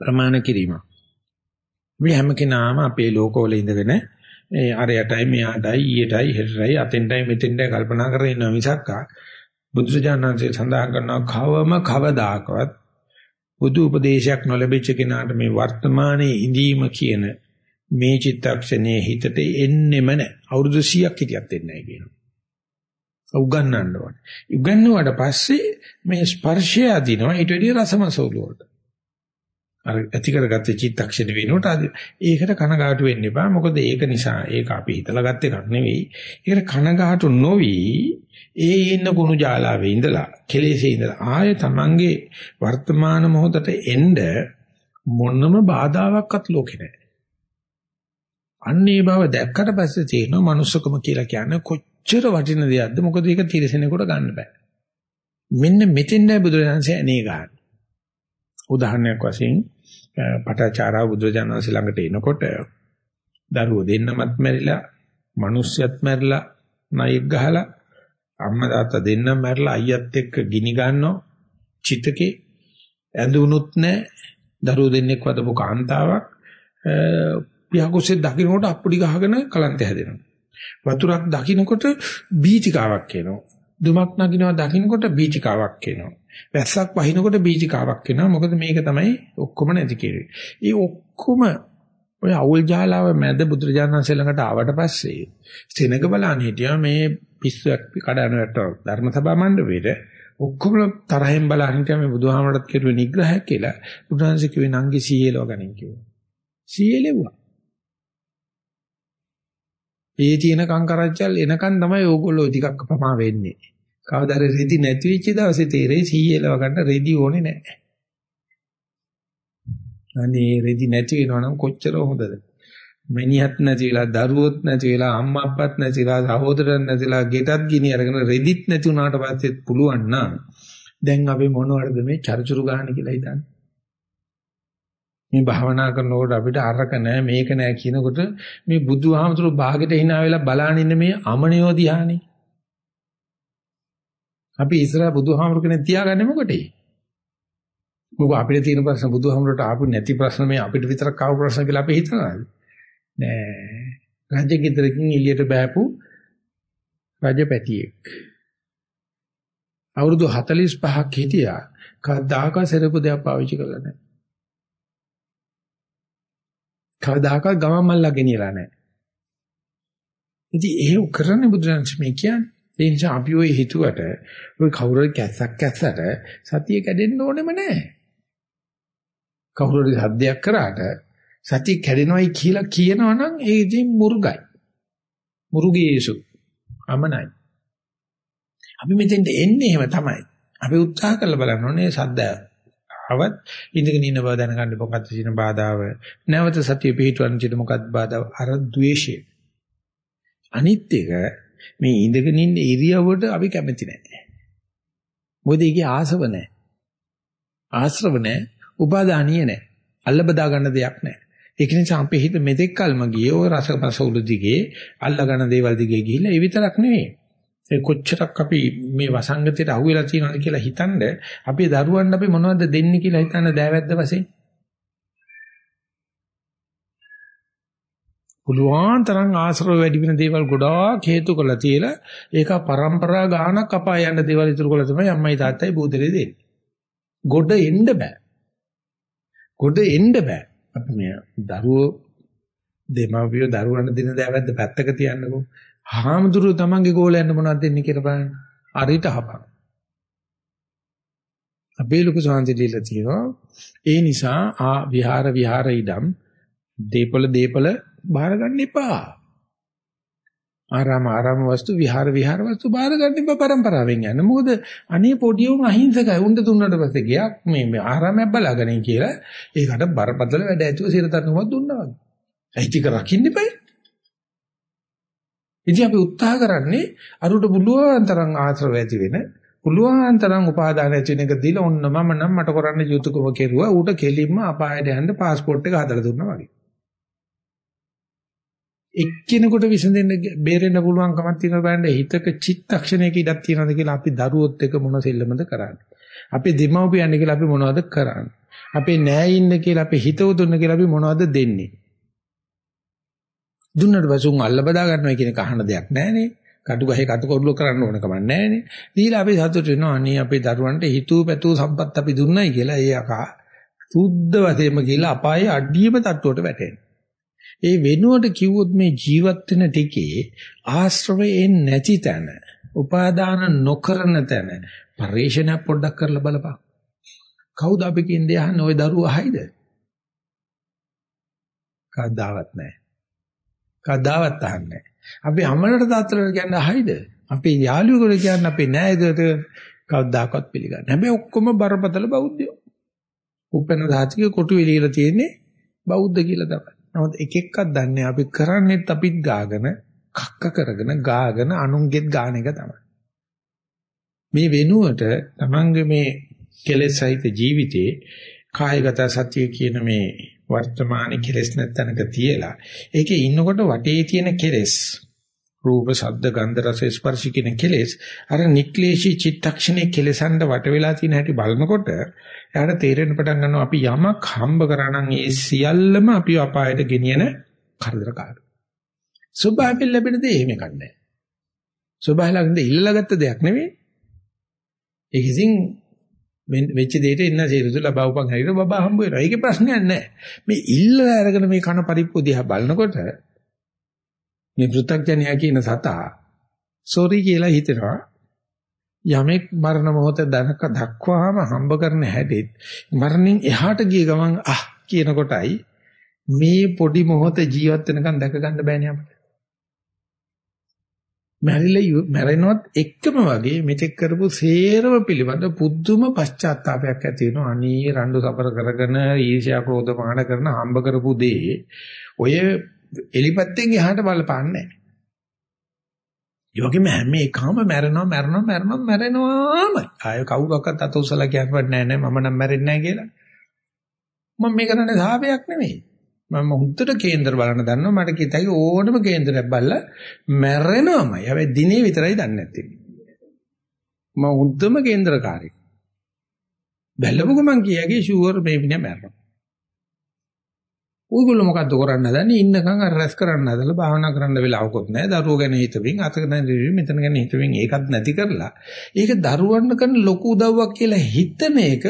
ප්‍රමාණ කිරීම. මේ හැම කෙනාම අපේ ලෝකවල ඉඳගෙන ඒ අරයටයි මෙයාටයි ඊයටයි හෙටටයි අතෙන්ටයි මෙතෙන්ටයි කල්පනා කරගෙන ඉන්නවා මිසක් බුදුරජාණන්සේ සඳහන් කරනවා කවම කවදාකවත් බුදු උපදේශයක් නොලැබිච්ච කෙනාට මේ වර්තමානයේ ඉඳීම කියන මේ චිත්තක්ෂණයේ හිතට එන්නෙම නැහැ. අවුරුදු 100ක් හිටියත් එන්නේ නැහැ කියනවා. උගන්වන්න ඕනේ. උගන්වුවාට පස්සේ මේ ස්පර්ශය අදිනවා ඊට වැඩිය රසමසෝල වලට. අර ඇති කරගත්ත චිත්තක්ෂණ වෙනකොට අද ඒකට කනගාටු වෙන්න එපා. මොකද ඒක නිසා ඒක අපි හිතලා ගත්ත එකක් නෙවෙයි. ඒකට කනගාටු නොවි ඒ ඉන්න කුණු ජාලාවේ ඉඳලා කෙලෙසේ ඉඳලා ආය තමන්ගේ වර්තමාන මොහොතට එන්න මොනම බාධාවක්වත් ලෝකේ නැහැ. අන්නේ බව දැක්කට පස්සේ තේරෙනවා manussකම කියලා කියන්නේ කොච්චර වටින දෙයක්ද මොකද ඒක තිරසනෙකුට ගන්න බෑ. මෙන්න මෙතෙන්දයි බුදුරජාණන්සේ අනේ ගන්න. උදාහරණයක් වශයෙන් පටාචාරා බුදුරජාණන්සේ ළඟට එනකොට දරුවෝ දෙන්නමත් මැරිලා, මිනිස්සුත් මැරිලා, නයෙක් ගහලා අම්මා තාත්තා දෙන්නම මැරිලා අයියත් එක්ක ගිනි ගන්නවා චිතකේ ඇඳුනුත් නැහැ දරුවෝ දෙන්නෙක් වදපු කාන්තාවක් පියාකුසේ දකින්නකොට අප්පුඩි ගහගෙන කලන්ත හැදෙනවා වතුරක් දකින්නකොට බීචිකාවක් එනවා. දුමක් නගිනවා දකින්නකොට බීචිකාවක් එනවා. වැස්සක් වහිනකොට බීචිකාවක් එනවා. මොකද මේක තමයි ඔක්කොම නැති කෙරේ. ඒ ඔක්කොම ඔය අවුල් ජාලාව මැද බුදුරජාණන්සේ ළඟට ආවට පස්සේ සෙනඟ බලන්න හිටියා මේ පිස්සුවක් කඩන වැටව ධර්ම සභා මණ්ඩපෙට ඔක්කොම තරහෙන් බලන්න හිටියා මේ බුදුහාමරට කෙරුවේ නිග්‍රහයක් කියලා බුදුහන්සේ කිව්වේ නංගි සීයලව ගනින් කිව්වා. සීයලෙව්වා. ඒ තියෙන කංකරච්චල් එනකන් තමයි ඕගොල්ලෝ ටිකක් පමා වෙන්නේ. කවදාද රෙදි නැති වෙච්ච දවසේ තීරේ සීයලව ගන්න රෙදි ඕනේ නැහැ. අනේ රෙදි නැති වෙනවනම් කොච්චර හොඳද? මණියත් නැති වෙලා, දරුවොත් නැති වෙලා, අම්මා අප්පත් නැති වෙලා, සහෝදරයන් නැතිලා, ගෙටත් ගිනි අරගෙන රෙදිත් නැති වුණාට පස්සේ පුළුවන් නම් දැන් අපි මොනවටද මේ චර්චුරු ගන්න කියලා හිතන්නේ? මේ භාවනා කරනකොට අපිට අරක නැහැ මේක නැහැ කියනකොට මේ බුදුහාමතුරු භාගෙට hina වෙලා බලාන ඉන්න මේ අමනියෝ දිහානේ. අපි ඉස්සරහ බුදුහාමරු කෙනෙක් තියාගන්නේ මොකටේ? මොකද අපිට තියෙන ප්‍රශ්න බුදුහාමරට ආපු නැති ප්‍රශ්න මේ අපිට විතරක් ආව ප්‍රශ්න කියලා අපි හිතනවාද? නෑ. රජගෙදරකින් එළියට බෑපු රජපැටියෙක්. අවුරුදු 45ක් හිටියා. කවදාක සරපු දෙයක් පාවිච්චි කළා නැහැ. කවදාකවත් ගමන් මල්ලා ගෙනියලා නැහැ. ඉතින් ඒක කරන්නේ බුදුරජාණන් මේ කියන්නේ. ඒ නිසා අපි ඔය හිතුවට ඔය කවුරුරි කැස්සක් කැස්සට සතිය කැඩෙන්න ඕනෙම නැහැ. කවුරුරි හද්දයක් කරාට සතිය කැඩෙනවයි කියලා කියනවනම් ඒ ඉතින් මුර්ගයි. මුරුගේසු අමනයි. අපි මෙතෙන්ට එන්නේ එහෙම තමයි. අපි උත්සාහ කරලා බලන්න ඕනේ සද්දා ආවත් ඉඳගෙන ඉන්න බව දැනගන්න මොකක්ද තියෙන බාධාව. නැවත සතිය පිහිටවන්න තියෙන මොකක්ද බාධාව? අර ද්වේෂය. අනිත් එක මේ ඉඳගෙන ඉන්න ඉරියව්වට අපි කැමති නැහැ. මොකද ඒකේ ආසව නැහැ. ආශ්‍රව නැහැ. උපාදානිය නැහැ. අල්ල බදා ගන්න දෙයක් නැහැ. ඒක නිසා අපේ හිත මෙතෙක් කල්ම ගියේ ඔය රසපස උළු දිගේ අල්ල ගන්න දේවල් දිගේ ගිහිල්ලා ඒ විතරක් නෙවෙයි. ඒ කොච්චරක් අපි මේ වසංගතයට අහු වෙලා තියෙනවද කියලා හිතනද අපේ දරුවන් අපි මොනවද දෙන්නේ කියලා හිතන දෑවැද්ද වශයෙන් පුළුවන් තරම් ආශ්‍රව වැඩි වෙන දේවල් ගොඩාක් හේතු කරලා තියලා ඒක પરම්පරා ගානක් අපාය යන දේවල් ඉතුරු කරලා තමයි අම්මයි තාත්තයි බූදලේ දෙන්නේ. ගොඩ එන්න බෑ. ගොඩ එන්න බෑ. අපි මේ දරුවෝ දෙමාපියෝ දරුවන්ට දෙන දෑවැද්ද පැත්තක තියන්නකෝ. හාමුදුරුවෝ තමන්ගේ ගෝලයන්ට මොනවද දෙන්නේ කියලා බලන්න. අරිට හපන. අපේ ලොකු සාන්ති දීලා තියෙනවා. ඒ නිසා ආ විහාර විහාර ඉදම් දීපල දීපල බාර ගන්න එපා. ආරාම ආරාම වස්තු විහාර විහාර වස්තු බාර ගන්න එපා પરම්පරාවෙන් යන. මොකද අනේ පොඩි උන් අහිංසකයි. උන්ට දුන්නාට පස්සේ ගියා මේ මේ ආරාමයක් බලාගෙන කියලා ඒකට බරපතල වැඩ ඇතුව සිරතරනුවක් දුන්නා වගේ. ඒ ටික රකින්න එපා. ඉතින් අපි උත්සාහ කරන්නේ අරුට පුළුවන් තරම් ආශ්‍රව ඇති වෙන පුළුවන් තරම් උපාදාන ඇති වෙන එක දීලා ඔන්න මම නම් මට කරන්න යුතුයකම කෙරුවා ඌට කෙලින්ම අපායට යන්න પાස්පෝර්ට් එක හදලා දුන්නා වගේ. එක්කිනෙකුට විසඳෙන්න බේරෙන්න පුළුවන් කමක් තියෙනවා බලන්න හිතක චිත්තක්ෂණයක ඉඩක් තියෙනවද කියලා අපි දරුවොත් එක මොන සෙල්ලමද කරන්නේ. අපි දෙමව්පියන් කියලා අපි මොනවද කරන්නේ. අපේ නෑයින්න කියලා අපි හිතව දුන්න කියලා අපි මොනවද දෙන්නේ. දුන්නට පස්සේ උන් අල්ල බදා ගන්නවා කියන එක අහන දෙයක් නෑනේ. කටු ගහේ කටු කොරුල කරන්න ඕන කමක් නෑනේ. දීලා අපි සතුට වෙනවා. අනේ අපේ දරුවන්ට හිතූ පැතූ සම්පත් අපි දුන්නයි කියලා ඒ අකා සුද්ධ වශයෙන්ම කියලා අපායේ අඩියම තට්ටුවට වැටෙනවා. ඒ වෙනුවට කිව්වොත් මේ ජීවත් වෙන ටිකේ ආශ්‍රවයෙන් නැති තැන, උපාදාන නොකරන තැන පරිශන පොඩ්ඩක් කරලා බලපන්. කවුද අපි කියන්නේ අහන්නේ ওই දරුවා අහයිද? කවදාවත් නැහැ. කවදාවත් අහන්නේ අපි අම්මලට තාත්තලට කියන්නේ අහයිද? අපේ යාළුවෙකුට කියන්නේ අපි නෑ ඒකට කවදාකවත් පිළිගන්නේ. හැබැයි ඔක්කොම බරපතල බෞද්ධයෝ. උපෙන ධාතික කොටු වෙලිලා තියෙන්නේ බෞද්ධ කියලා තමයි. නමුත් එක එකක් දන්නේ අපි කරන්නේත් අපිත් ගාගෙන කක්ක කරගෙන ගාගෙන අනුන්ගෙත් ගාන එක තමයි. මේ වෙනුවට තමන්ගේ මේ කෙලෙස් සහිත ජීවිතේ කායගත සත්‍ය කියන මේ වර්තමානයේ කෙලෙස් නැත්තනක තියලා ඒකේ ඉන්නකොට වටේ තියෙන කෙලෙස් රූප ශබ්ද ගන්ධ රස ස්පර්ශ කියන කෙලෙස් අර නික්ලේශී චිත්තක්ෂණේ කෙලසන්ඩ වට වෙලා තියෙන හැටි බලනකොට එයාට තේරෙන්න පටන් ගන්නවා අපි යමක් හම්බ කරා නම් ඒ සියල්ලම අපි අපායට ගෙනියන කරදරකාර. සුභාවෙන් ලැබෙන දේ එහෙම කන්නේ. සුභාලගෙන්ද ඉල්ලලා ගත්ත දෙයක් නෙවෙයි. ඒක ඉතින් වෙච්ච දෙයට එන්න සියලුතු ලබවපන් හැරියට බබා හම්බ වෙනවා. ඒකේ ප්‍රශ්නයක් නැහැ. මේ ඉල්ලලා අරගෙන මේ කන පරිප්පු දිහා බලනකොට මේ පෘථග්ජනයා කියන සතා සෝරි කියලා හිතනවා. යමෙක් මරණ මොහොත දනක දක්වාම හම්බ කරන හැටිත් මරණින් එහාට ගිය ගමන් අහ කියන කොටයි මේ පොඩි මොහොත ජීවත් වෙනකන් දැක ගන්න බෑනේ අපිට. මැරිලා මැරෙනවත් එක්කම වගේ මෙතෙක් කරපු සේරම පිළිබඳ පුදුම පශ්චාත්තාවයක් ඇති වෙනවා. අනී රණ්ඩු සබර කරගෙන ඊර්ෂ්‍යා ක්‍රෝධ මාන කරන හම්බ කරපු දේ ඔය එලිපත්තෙන් එහාට බලපාන්නේ නැහැ. ඒ වගේම හැම එකම මැරෙනවා මැරෙනවා මැරෙනවා මැරෙනවාම ආය කවුරක්වත් අත උසලා කියන්නවත් නැහැ නෑ මම නම් මැරෙන්නේ නැහැ කියලා. මම මේක කරන්නේ සාපයක් නෙමෙයි. මම හුත්තට කේන්දර බලන්න දන්නවා මට කිතයි ඕනම කේන්දරයක් බලලා මැරෙනවමයි. හැබැයි දිනේ විතරයි දන්නේ නැත්තේ. මම හුත්තම කේන්දරකාරයෙක්. බැලුවක මං කියගේ ෂුවර් මේ විනේ මැරෙනවා. ඔයගොල්ලෝ මොකද්ද කරන්න හදන්නේ ඉන්නකම් අර රැස් කරන්න හදලා භාවනා කරන්න වෙලාවකුත් නැහැ දරුවෝ ගැන හිතමින් අත ගැන මෙතන ගැන හිතමින් ඒකත් නැති කරලා ඒක දරුවන්ට කරන ලොකු උදව්වක් කියලා හිතන එක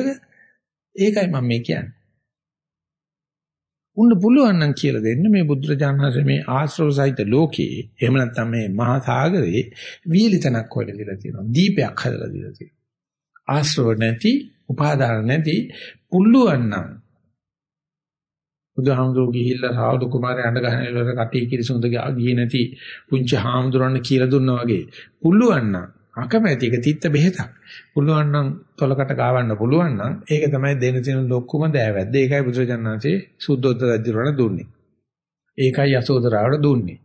ඒකයි මම මේ කියන්නේ උන්න පුළුවන් නම් කියලා දෙන්න මේ බුදුරජාණන් වහන්සේ මේ ආශ්‍රව සහිත ලෝකේ එහෙම නැත්නම් මේ මහා සාගරේ වීලිතනක් හොයලා දීලා තියෙනවා. දීපයක් හදලා දීලා තියෙනවා. ආශ්‍රව නැති උපාදාන නැති පුළුවන් නම් බුදුහාමුදුරුවෝ ගිහිල්ලා රාහුල කුමාරයා අඬ ගහන ඉවර කටි කිරිසුඳ ගියේ නැති පුංචි හාමුදුරන් කියලා දුන්නා වගේ පුළුවන් නම් අකමැති එක තිත්ත බෙහෙතක්. පුළුවන් නම් තොලකට ගාවන්න පුළුවන් නම් ඒක තමයි දෙන තියෙන ලොකුම දෑවැද්ද. ඒකයි බුදුරජාණන්සේ සුද්ධෝදත රජුරණ දුන්නේ. ඒකයි යසෝදරාවට දුන්නේ.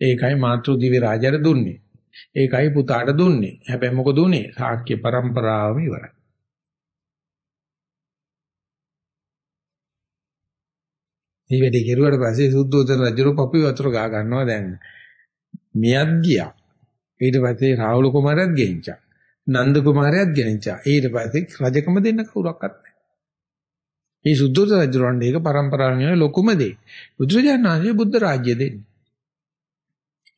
ඒකයි මාතෘ දිව්‍ය රාජයට දුන්නේ. ඒකයි පුතාට දුන්නේ. හැබැයි මොකද උනේ? ශාක්‍ය පරම්පරාවම ඉවරයි. මේ වැඩේ කෙරුවට පස්සේ සුද්ධෝදන රජුර පපුව වතුර ගා ගන්නවා දැන්. මියත් ගියා. ඊට පස්සේ රාහුල කුමාරයාත් ගෙනිච්චා. නන්ද කුමාරයාත් ගෙනිච්චා. ඊට පස්සේ රජකම දෙන්න කවුරක්වත් නැහැ. මේ සුද්ධෝදන රජුරන්ට ඒක પરම්පරාවෙන් ලොකුම දේ. බුදුරජාණන් වහන්සේ බුද්ධ රාජ්‍ය දෙන්නේ.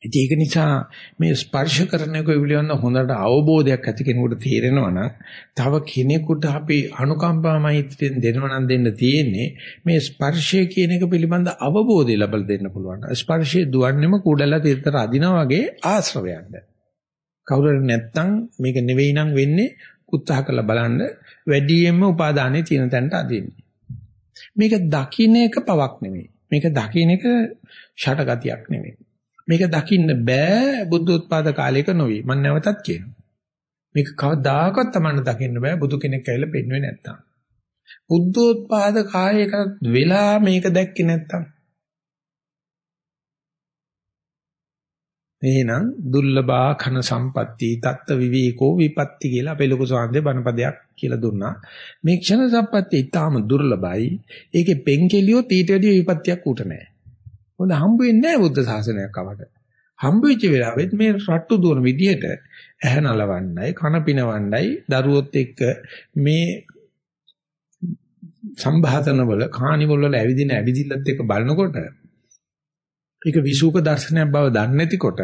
ඒක නිසා මේ ස්පර්ශ කරන එක පිළිබඳ හොඳට අවබෝධයක් ඇති කෙනෙකුට තේරෙනවා නම් තව කෙනෙකුට අපි අනුකම්පාවයිත්වෙන් දෙනවා නම් දෙන්න තියෙන්නේ මේ ස්පර්ශය කියන එක පිළිබඳ අවබෝධය ලබා දෙන්න පුළුවන්. ස්පර්ශය දුවන්නේම කුඩලා තිරතර අදිනා වගේ ආශ්‍රවයක්ද. කවුරු නැත්තම් මේක නෙවෙයි නම් වෙන්නේ උත්සාහ කරලා බලන්න වැඩියෙන්ම උපාදානයේ තියෙන තැනට අදින්නේ. මේක දකින්න එක පවක් නෙවෙයි. මේක දකින්න එක ෂටගතියක් නෙවෙයි. මේක දකින්න බෑ බුද්ධ උත්පාද කාලයක නොවි. මම නැවතත් කියනවා. මේක කවදාකවත් Tamanne දකින්න බෑ බුදු කෙනෙක් ඇවිල්ලා පෙන්වෙන්නේ නැත්තම්. බුද්ධෝත්පාද කාලයක වෙලා මේක දැක්කේ නැත්තම්. එහෙනම් දුර්ලභා khන සම්පatti තත්ත විවේකෝ විපatti කියලා අපේ ලොකු සාන්දේ බණපදයක් කියලා දුන්නා. මේ ක්ෂණ සම්පatti ඊටාම දුර්ලභයි. ඒකේ පෙන්කෙලියොත් ඊට වැඩිය විපත්තියක් උට නැහැ. මොකද හම්බ වෙන්නේ නැහැ බුද්ධ ශාසනයක් අවට. හම්බ වෙච්ච වෙලාවෙත් මේ රට්ටු දුවන විදියට ඇහැ නලවන්නයි කන පිනවන්නයි දරුවොත් එක්ක මේ සම්භාතන වල කානිවල වල ඇවිදින ඇවිදිල්ලත් එක්ක බලනකොට ඒක විසුක දර්ශනයක් බව දන්නේ නැතිකොට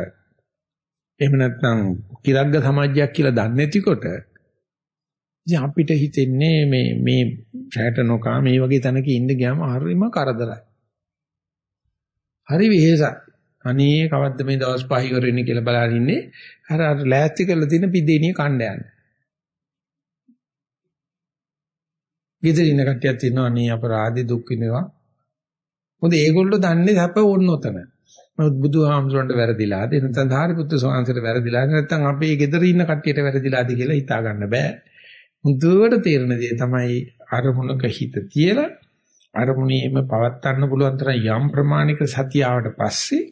එහෙම නැත්නම් කිරග්ග සමාජයක් කියලා දන්නේ නැතිකොට ඉතින් අපිට හිතෙන්නේ මේ මේ රැට නොකා මේ වගේ තැනක ඉන්න ගියාම හරිම කරදරයි. හරි වෙහෙසයි. අනේ කවද්ද මේ දවස් පහ ඉවර වෙන්නේ කියලා බලන් ඉන්නේ. අර අර ලෑස්ති කරලා තියෙන පිදේනිය කණ්ඩ යන්නේ. ගෙදර ඉන්න කට්ටියක් තියෙනවා අනේ අපරාධි දුක් විඳිනවා. මොකද ඒගොල්ලෝ දන්නේ සැප ඕන්න ඔතන. නමුත් බුදුහාමුදුරන්ට වැරදිලාද නැත්නම් ධාරිපුත්තු ස්වාමීන්ට වැරදිලාද නැත්නම් අපේ ගෙදර ඉන්න කට්ටියට වැරදිලාද කියලා හිතා ගන්න බෑ. මුදුවට තේරෙන දේ තමයි අරමුණක හිත තියලා අරමුණේම පවත්වන්න පුළුවන් තරම් යම් ප්‍රමාණික සතිය ආවට පස්සේ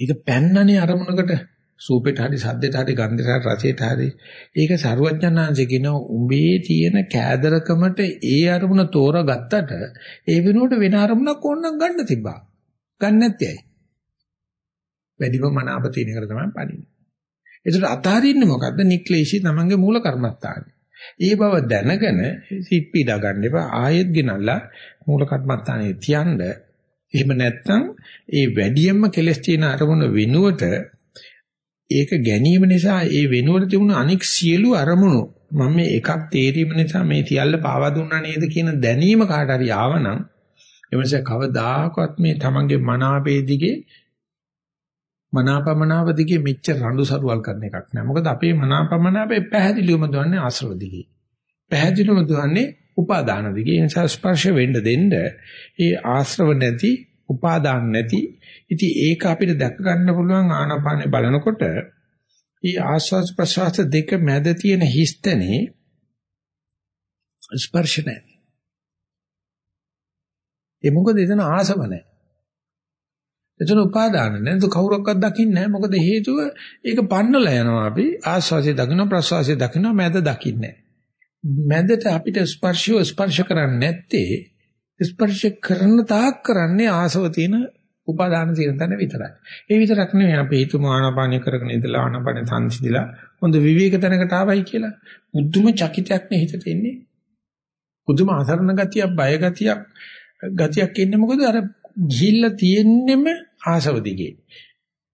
ඒක පැන්නනේ අරමුණකට සූපෙට හරි සද්දෙට හරි ගන්ධෙට හරි රසයට හරි. ඒක සරුවඥාන්සේ කියන උඹේ තියෙන කෑදරකමට ඒ අරමුණ තෝරගත්තට ඒ වෙනුවට වෙන අරමුණක් ඕනනම් ගන්න තිබ්බා. ගන්න නැත්තේ ඇයි? වැඩිම මනාප තියෙන එකට තමයි පණින්නේ. ඒකට අතාරින්නේ මොකද්ද? නික්ලේශී තමන්ගේ මූල කර්මස්ථානේ. ඒ බව දැනගෙන සිත් පීඩා ගන්න එපා. ආයෙත් ගෙනල්ලා මූල කර්මස්ථානේ තියන්න. එහෙම නැත්නම් ඒ වැඩියෙන්ම කෙලස් තියෙන අරමුණ වෙනුවට ඒක ගැනීම නිසා ඒ වෙනුවට තිබුණු අනික් සියලු අරමුණු මම මේ එකක් තේරීම නිසා මේ සියල්ල පාවා දුන්නා නේද කියන දැනීම කාට හරි ආවනම් එමණස කවදාකවත් මේ තමන්ගේ මනාපේ දිගේ මනාපමනාව දිගේ මෙච්චර රණ්ඩු සරුවල් කරන එකක් නෑ. මොකද අපේ මනාපමනාපේ පැහැදිලිවම දුවන්නේ ආශ්‍රව දිගේ. පැහැදිලිවම දුවන්නේ උපාදාන දිගේ. ඒ නිසා ස්පර්ශ වෙන්න දෙන්න ඒ ආශ්‍රව නැති උපාදාන නැති ඉතින් ඒක අපිට දැක ගන්න පුළුවන් ආනාපානේ බලනකොට මේ ආස්වාද ප්‍රසවාස දෙක මැද තියෙන හිස්තනේ ස්පර්ශ නැහැ. ඒ මොකද එතන ආසව නැහැ. එතන උපාදාන නැහැ. ඒක කවුරක්වත් දකින්නේ නැහැ. මොකද හේතුව ඒක පන්නලා යනවා අපි ආස්වාසිය දකින්න ප්‍රසවාසිය දකින්න මැද දකින්නේ මැදට අපිට ස්පර්ශය ස්පර්ශ කරන්නේ නැත්තේ ස්පර්ශ කරන තාක් කරන්නේ ආසව තියෙන උපාදාන තියෙන තැන විතරයි. ඒ විතරක් නෙවෙයි අපි හිතමු ආනාපානය කරගෙන ඉඳලා ආනාපාන සංසිඳිලා හොඳ විවේක තැනකට ආවයි කියලා. මුදුම චකිතයක් නේ හිතට එන්නේ. මුදුම අසරණ ගතියක්, බය ගතියක්, ගතියක් එන්නේ මොකද අර ගිහිල්ලා තියෙන්නෙම ආසව දිගේ.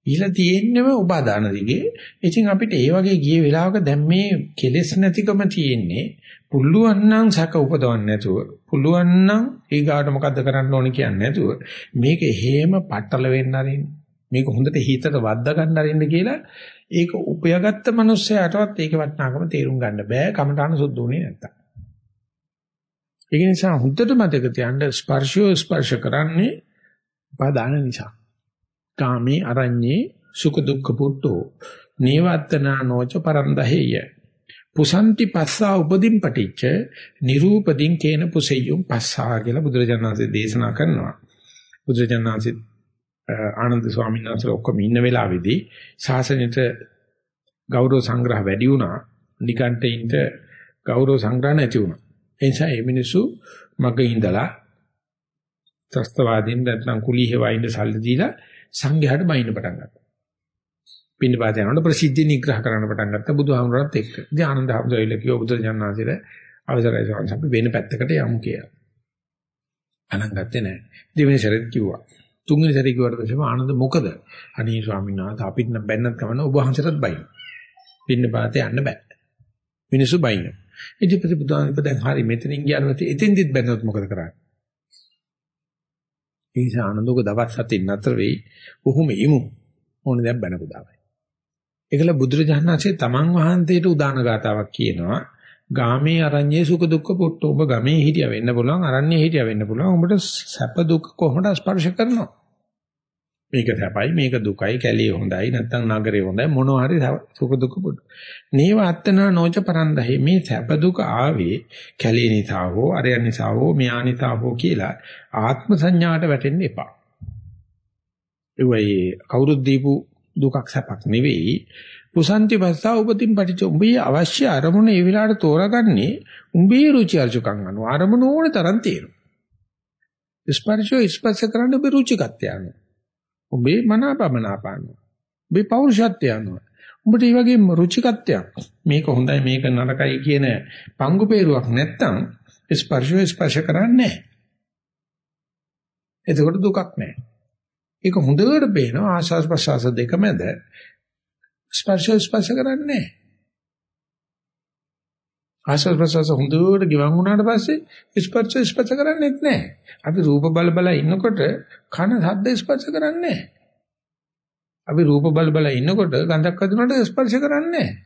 ගිහිල්ලා තියෙන්නෙම උපාදාන දිගේ. ඉතින් අපිට ඒ වගේ ගිය වෙලාවක දැන් මේ කෙලෙස් නැතිකම තියෙන්නේ පුළුවන් නම් සැක උපදවන්න නැතුව පුළුවන් නම් ඊගාට මොකද්ද කරන්න ඕනේ කියන්නේ නැතුව මේක හේම පట్టල වෙන්න අරින්න මේක හොඳට හිතට වද්දා ගන්න අරින්න කියලා ඒක උපයාගත්ත මිනිස්සයාටවත් ඒක වටිනාකම තේරුම් ගන්න බෑ. කමඨාන සුද්ධුනේ නැත්තම්. ඒක නිසා හොඳට මතක තියාගන්න ස්පර්ශය ස්පර්ශ කරන්නේ උපාදාන නිසා. කාමේ අරඤ්ඤේ සුඛ දුක්ඛ පුට්ටෝ නේවත්තනා නොච පරන්දහෙය. පුසන්ති පස්සා උපදින් පටිච්ච නිරූපදින් කේන පුසෙය්‍යුම් පස්සා කියලා බුදුරජාණන් වහන්සේ දේශනා කරනවා. බුදුරජාණන් වහන්සේ ආනන්ද ස්වාමීන් වහන්සේ ඔක්කොම ඉන්න වෙලාවේදී ශාසනයට ගෞරව සංග්‍රහ වැඩි වුණා. නිකන්ටයින්ට ගෞරව සංග්‍රහ නැති වුණා. ඒ නිසා මේ මිනිස්සු මග ඉඳලා ත්‍ස්තවාදීන් නැත්නම් කුලී හේවයින්ද සල්ලි දීලා සංඝයාට බයින්න පටන් ගත්තා. පින්නපාත යනකොට ප්‍රසිද්ධිය නිග්‍රහ කරන්න පටන් ගත්තා බුදුහාමුදුරත් එක්ක. ඉතින් ආනන්ද හාමුදුරුවෝ කිව්වා බුදුරජාණන්සේට අවසරයි ස්වාමීන් වෙන පැත්තකට යමු කියලා. අනන් ගත්තේ නැහැ. දෙවෙනි සැරේත් කිව්වා. තුන්වෙනි සැරේ කිව්වට පස්සේ ආනන්ද මොකද? අනේ ස්වාමීන් වහන්සේ අපිට නම් බැන්නත් කමන ඔබ වහන්සේටත් බයින. පින්න පාතේ යන්න බෑ. මිනිස්සු බයින. ඉතින් ප්‍රතිපදාන දැන් හරි මෙතනින් ගියාම එතෙන්දිත් බැන්නොත් මොකද කරන්නේ? ඒ නිසා ආනන්දෝක දවස් හතින් නතර වෙයි. කොහොම ඉමු. ඕන දැන් බැන පුදාවයි. ඒකල බුදුරජාණන් වහන්සේ තමන් වහන්සේට උදාන ගාතාවක් කියනවා. ගාමේ අරඤ්ඤේ සුඛ දුක්ඛ පුට්ට. ඔබ ගමේ හිටියා වෙන්න පුළුවන් අරඤ්ඤේ හිටියා වෙන්න පුළුවන්. උඹට සැප දුක් කොහොමද ස්පර්ශ කරනවා? මේක සැපයි මේක දුකයි කැලිය හොඳයි නැත්නම් නගරේ හොඳයි මොනවා හරි සුඛ දුක්ඛ පුට්ට. නේව අත්තන නොච පරන්දහි. මේ සැප දුක ආවේ කැලිය නිසා හෝ අරයන් නිසා හෝ මෙයා නිසා හෝ කියලා ආත්ම සංඥාට වැටෙන්න එපා. ඒ වෙයි කවුරුත් දීපු දුකක් සැපක් නෙවෙයි. පුසන්ති භස්සා උපතින් පටිච්ච උඹේ අවශ්‍ය අරමුණ ඒ වෙලාවට තෝරාගන්නේ උඹේ රුචි අරුචිකම් අනුව. අරමුණ ඕන තරම් තියෙනවා ස්පර්ශය ස්පර්ශ කරන්න උඹේ රුචිකත්වය අනුව. උඹේ මනාපමනාපන උඹේ පෞරුෂත්වය අනුව. උඹට මේ වගේ රුචිකත්වයක් මේක හොඳයි මේක නරකයි කියන පංගු peerුවක් නැත්තම් ස්පර්ශය ස්පර්ශ කරන්නේ නැහැ. එතකොට දුකක් නැහැ. ඒක හොඳට පේනවා ආශාස ප්‍රසආස දෙක මැද ස්පර්ශ ස්පර්ශ කරන්නේ නැහැ. ආශ්වාස ප්‍රශ්වාස හොඳට ගිවන් වුණාට පස්සේ ස්පර්ශ ස්පර්ශ කරන්නේ නැහැ. අපි රූප බල බල ඉන්නකොට කන ශබ්ද ස්පර්ශ කරන්නේ නැහැ. අපි රූප බල බල ඉන්නකොට ගඳක් වදිනකොට ස්පර්ශ කරන්නේ නැහැ.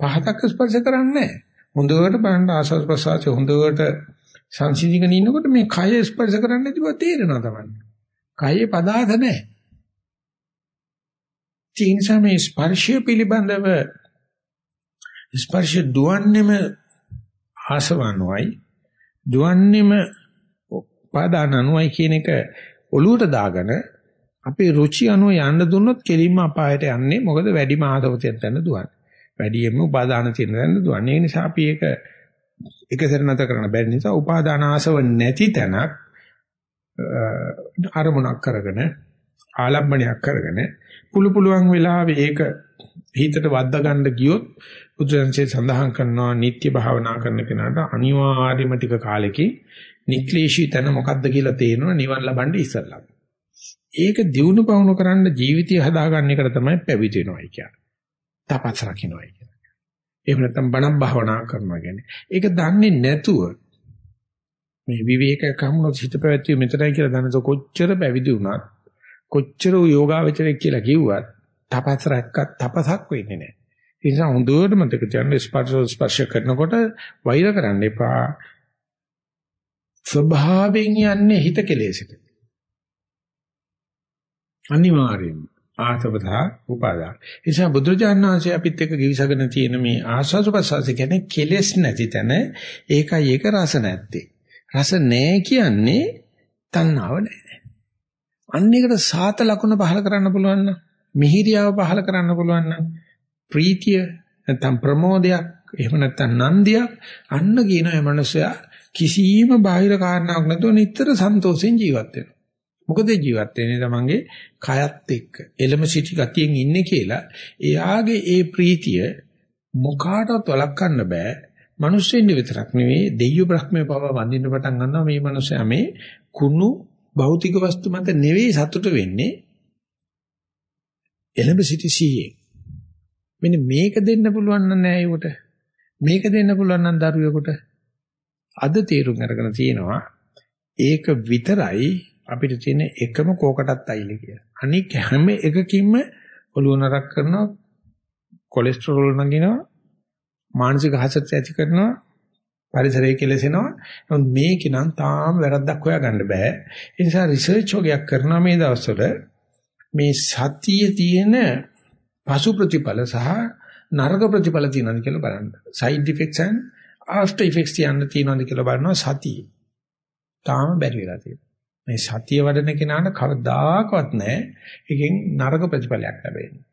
පහතක් ස්පර්ශ කරන්නේ නැහැ. හොඳට බලන්න ආශ්වාස ප්‍රශ්වාස හොඳට සංසිඳිගෙන ඉන්නකොට මේ කය ස්පර්ශ කරන්නේ නැතිව තේරෙනවා තමයි. කයේ පදාර්ථ නැහැ. ඒ නිසා මේ ස්පර්ශය පිළිබඳව ස්පර්ශ දුවන්නේම ආසවණුවයි දුවන්නේම උපාදානනුවයි කියන එක ඔලුවට දාගෙන අපේ රුචි අනුව යන්න දුන්නොත් කෙලින්ම අපායට යන්නේ මොකද වැඩි මාදවතෙන් තැන දුවන්නේ. වැඩියෙන්ම උපාදාන තියෙන තැන දුවන්නේ. ඒ නිසා අපි ඒක එකසර නැත කරන්න බැරි නිසා උපාදාන ආසව නැති තැනක් අරමුණක් කරගෙන ආලම්බණයක් කරගෙන පුළු පුළුවන් වෙලාවෙ ඒක හිතට වද්දා ගන්න ගියොත් බුදුරජාණන්සේ සඳහන් කරනවා නිත්‍ය භාවනා කරන කෙනාට අනිවාර්යම ටික කාලෙකින් නික්ලේශී තන මොකද්ද කියලා තේරෙනවා නිවන් ලබන්න ඉස්සල්ලා. ඒක දිනු පවුණු කරන්න ජීවිතය හදාගන්න එකට තමයි පැවිදි වෙනවයි කියන්නේ. තපස් රකින්නයි කියන්නේ. එහෙම නැත්නම් බණ භාවනා කරනවා කියන්නේ. ඒක දන්නේ නැතුව මේ විවේක කම්ම හිත පැවැත්වීම මෙතනයි කියලා දැනද කොච්චර පැවිදි වුණත් කොච්චර යෝගාවචරයක් කියලා කිව්වත් තපස් රැක්කත් තපසක් වෙන්නේ නැහැ. ඒ නිසා හොඳට මතක තියාගන්න ස්පර්ශ ස්පර්ශ කරනකොට වෛර කරන්න එපා. ස්වභාවයෙන් යන්නේ හිත කෙලෙසට. අනිවාර්යයෙන් ආසවතා උපාදා. ඒ නිසා බුදුරජාණන් වහන්සේ අපිත් එක්ක givisagena තියෙන මේ ආස්වාද ප්‍රසවාස කියන්නේ කෙලෙස් නැති තැන ඒකයි ඒක රස නැත්තේ. රස නැහැ කියන්නේ තණ්හාව නැහැ. අන්න එකට සාත ලකුණ පහල කරන්න පුළුවන් නම් මිහිරියාව පහල කරන්න පුළුවන් නම් ප්‍රීතිය නැත්නම් ප්‍රමෝදයක් එහෙම නැත්නම් නන්දියක් අන්න කියන මේ මනුස්සයා කිසියම් බාහිර කාරණාවක් නැතුව නිතර සන්තෝෂෙන් ජීවත් වෙනවා. මොකද ජීවත් වෙන්නේ තමන්ගේ කයත් එක්ක එලම සිටි ගතියෙන් ඉන්නේ කියලා එයාගේ ඒ ප්‍රීතිය මොකාටවත් වළක්වන්න බෑ. මිනිස්සුන් විතරක් නෙවෙයි දෙයියෝ බ්‍රහ්මයේ පව වඳින්න පටන් ගන්නවා මේ මිනිස්සයා. මේ කුණු භෞතික වස්තු මත නෙවෙයි සතුට වෙන්නේ. එළඹ සිටි සීයේ. මෙන්න මේක දෙන්න පුළුවන් නම් නෑ ඒකට මේක දෙන්න පුළුවන් නම් දරුවෙකුට. අද තීරුම් අරගෙන තියෙනවා ඒක විතරයි අපිට තියෙන එකම කෝකටත් අයිලි කියලා. අනික හැම එකකින්ම ඔළුව නරක් කරනවා කොලෙස්ටරෝල් නගිනවා මානසික හසත් ඇති කරනවා පරිසරය කෙලසෙනවා. නමුත් මේක නම් තාම වැරද්දක් හොයාගන්න බෑ. ඒ නිසා රිසර්ච් වගේක් කරනවා මේ දවස්වල මේ සතියේ තියෙන පසු ප්‍රතිඵල සහ නරක ප්‍රතිඵල තියෙනවද කියලා බලන්න. side effects and after effects තියන්න තියෙනවද කියලා බලනවා සතියේ. තාම බැරි වෙලා තියෙනවා. මේ සතිය වඩන කෙනාට කවදාකවත් නැහැ. එකෙන් නරක ප්‍රතිඵලයක් ලැබෙන්නේ.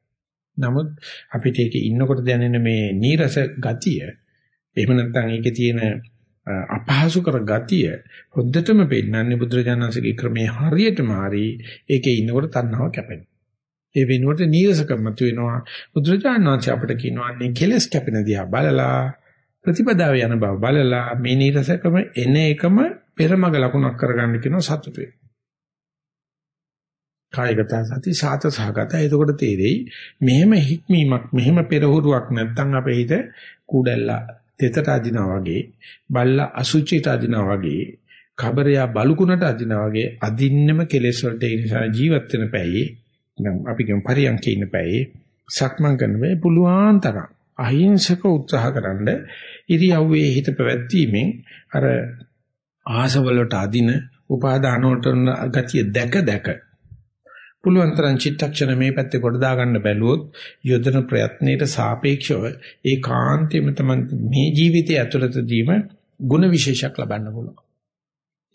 නමුත් අපිට ඒකේ ඉන්නකොට දැනෙන මේ නීරස ගතිය එහෙම නැත්නම් ඒකේ තියෙන අපහසු කර ගතිය හොද්දටම පෙන්නන්නේ බුදුරජාණන්සේගේ ක්‍රමයේ හරියටම හරි ඒකේ ඉන්නකොට තණ්හාව කැපෙනවා. ඒ වෙනුවට නීරසකම වෙනවා බුදුරජාණන්සේ අපිට කියනවා නේ කෙලස් කැපෙන දිහා බලලා ප්‍රතිපදාව යන බව බලලා මේ නීරසකම එන එකම පෙරමග ලකුණක් කරගන්න කියන සතුටුයි. කායගත සති සාත සහගත. එතකොට තේරෙයි මෙහෙම හික්මීමක් මෙහෙම පෙරහුරුවක් නැත්තම් අපේ හිත කුඩැල්ලා තෙතට අදිනවා වගේ බල්ලා අසුචිට අදිනවා වගේ කබරයා බලුකුණට අදිනවා වගේ අදින්නම කෙලෙස් වලට ඒ නිසා ජීවත් වෙන පැයේ නම් අපි කියමු පරියන්කේ ඉන්න පැයේ සක්මන් කරන වෙයි පුළුවන් තරම් අහිංසක උත්සාහකරනද ඉරියව්වේ හිත පැවැත්වීමෙන් අර ආසවලට අදින උපාදාන වලට ගතිය දැක දැක පුළුවන් තරම් චිත්තක්ෂණ මේ පැත්තේ කොට දාගන්න බැලුවොත් යොදන ප්‍රයත්නයේ සාපේක්ෂව ඒ කාන්තෙම තමයි මේ ජීවිතය ඇතුළතදීම ಗುಣ විශේෂයක් ලබන්න පුළුවන්.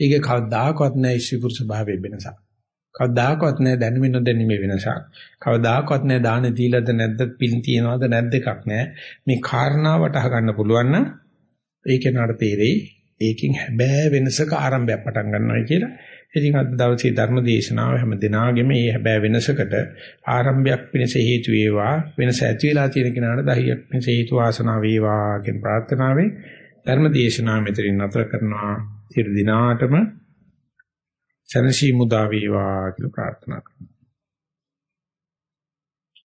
ඒකේ කවදාකවත් නැහැ ශ්‍රීපුරුෂ භාවයේ වෙනසක්. කවදාකවත් නැහැ දැනුමින් නොදැනීමේ වෙනසක්. කවදාකවත් නැහැ දාන දීලාද නැද්ද පින් තියනවද නැද්ද එකක් නැහැ. මේ කාරණාවට අහගන්න පුළුවන් නම් ඒකේ නඩ තේරෙයි. ඒකෙන් හැබෑ වෙනසක ආරම්භයක් පටන් ගන්නවා කියලා. ඉතින් අද දවසේ ධර්ම දේශනාව හැම දිනාගෙම මේ හැබෑ වෙනසකට ආරම්භයක් වෙනස හේතු වේවා වෙනස ඇති වෙලා තියෙන කෙනාට දහියක් වෙනස හේතු වාසනාව වේවා කියන ප්‍රාර්ථනාවෙන් ධර්ම දේශනාව මෙතනින් නතර කරනවා. සියලු දිනාටම සනසි මුදා වේවා කියලා ප්‍රාර්ථනා කරනවා.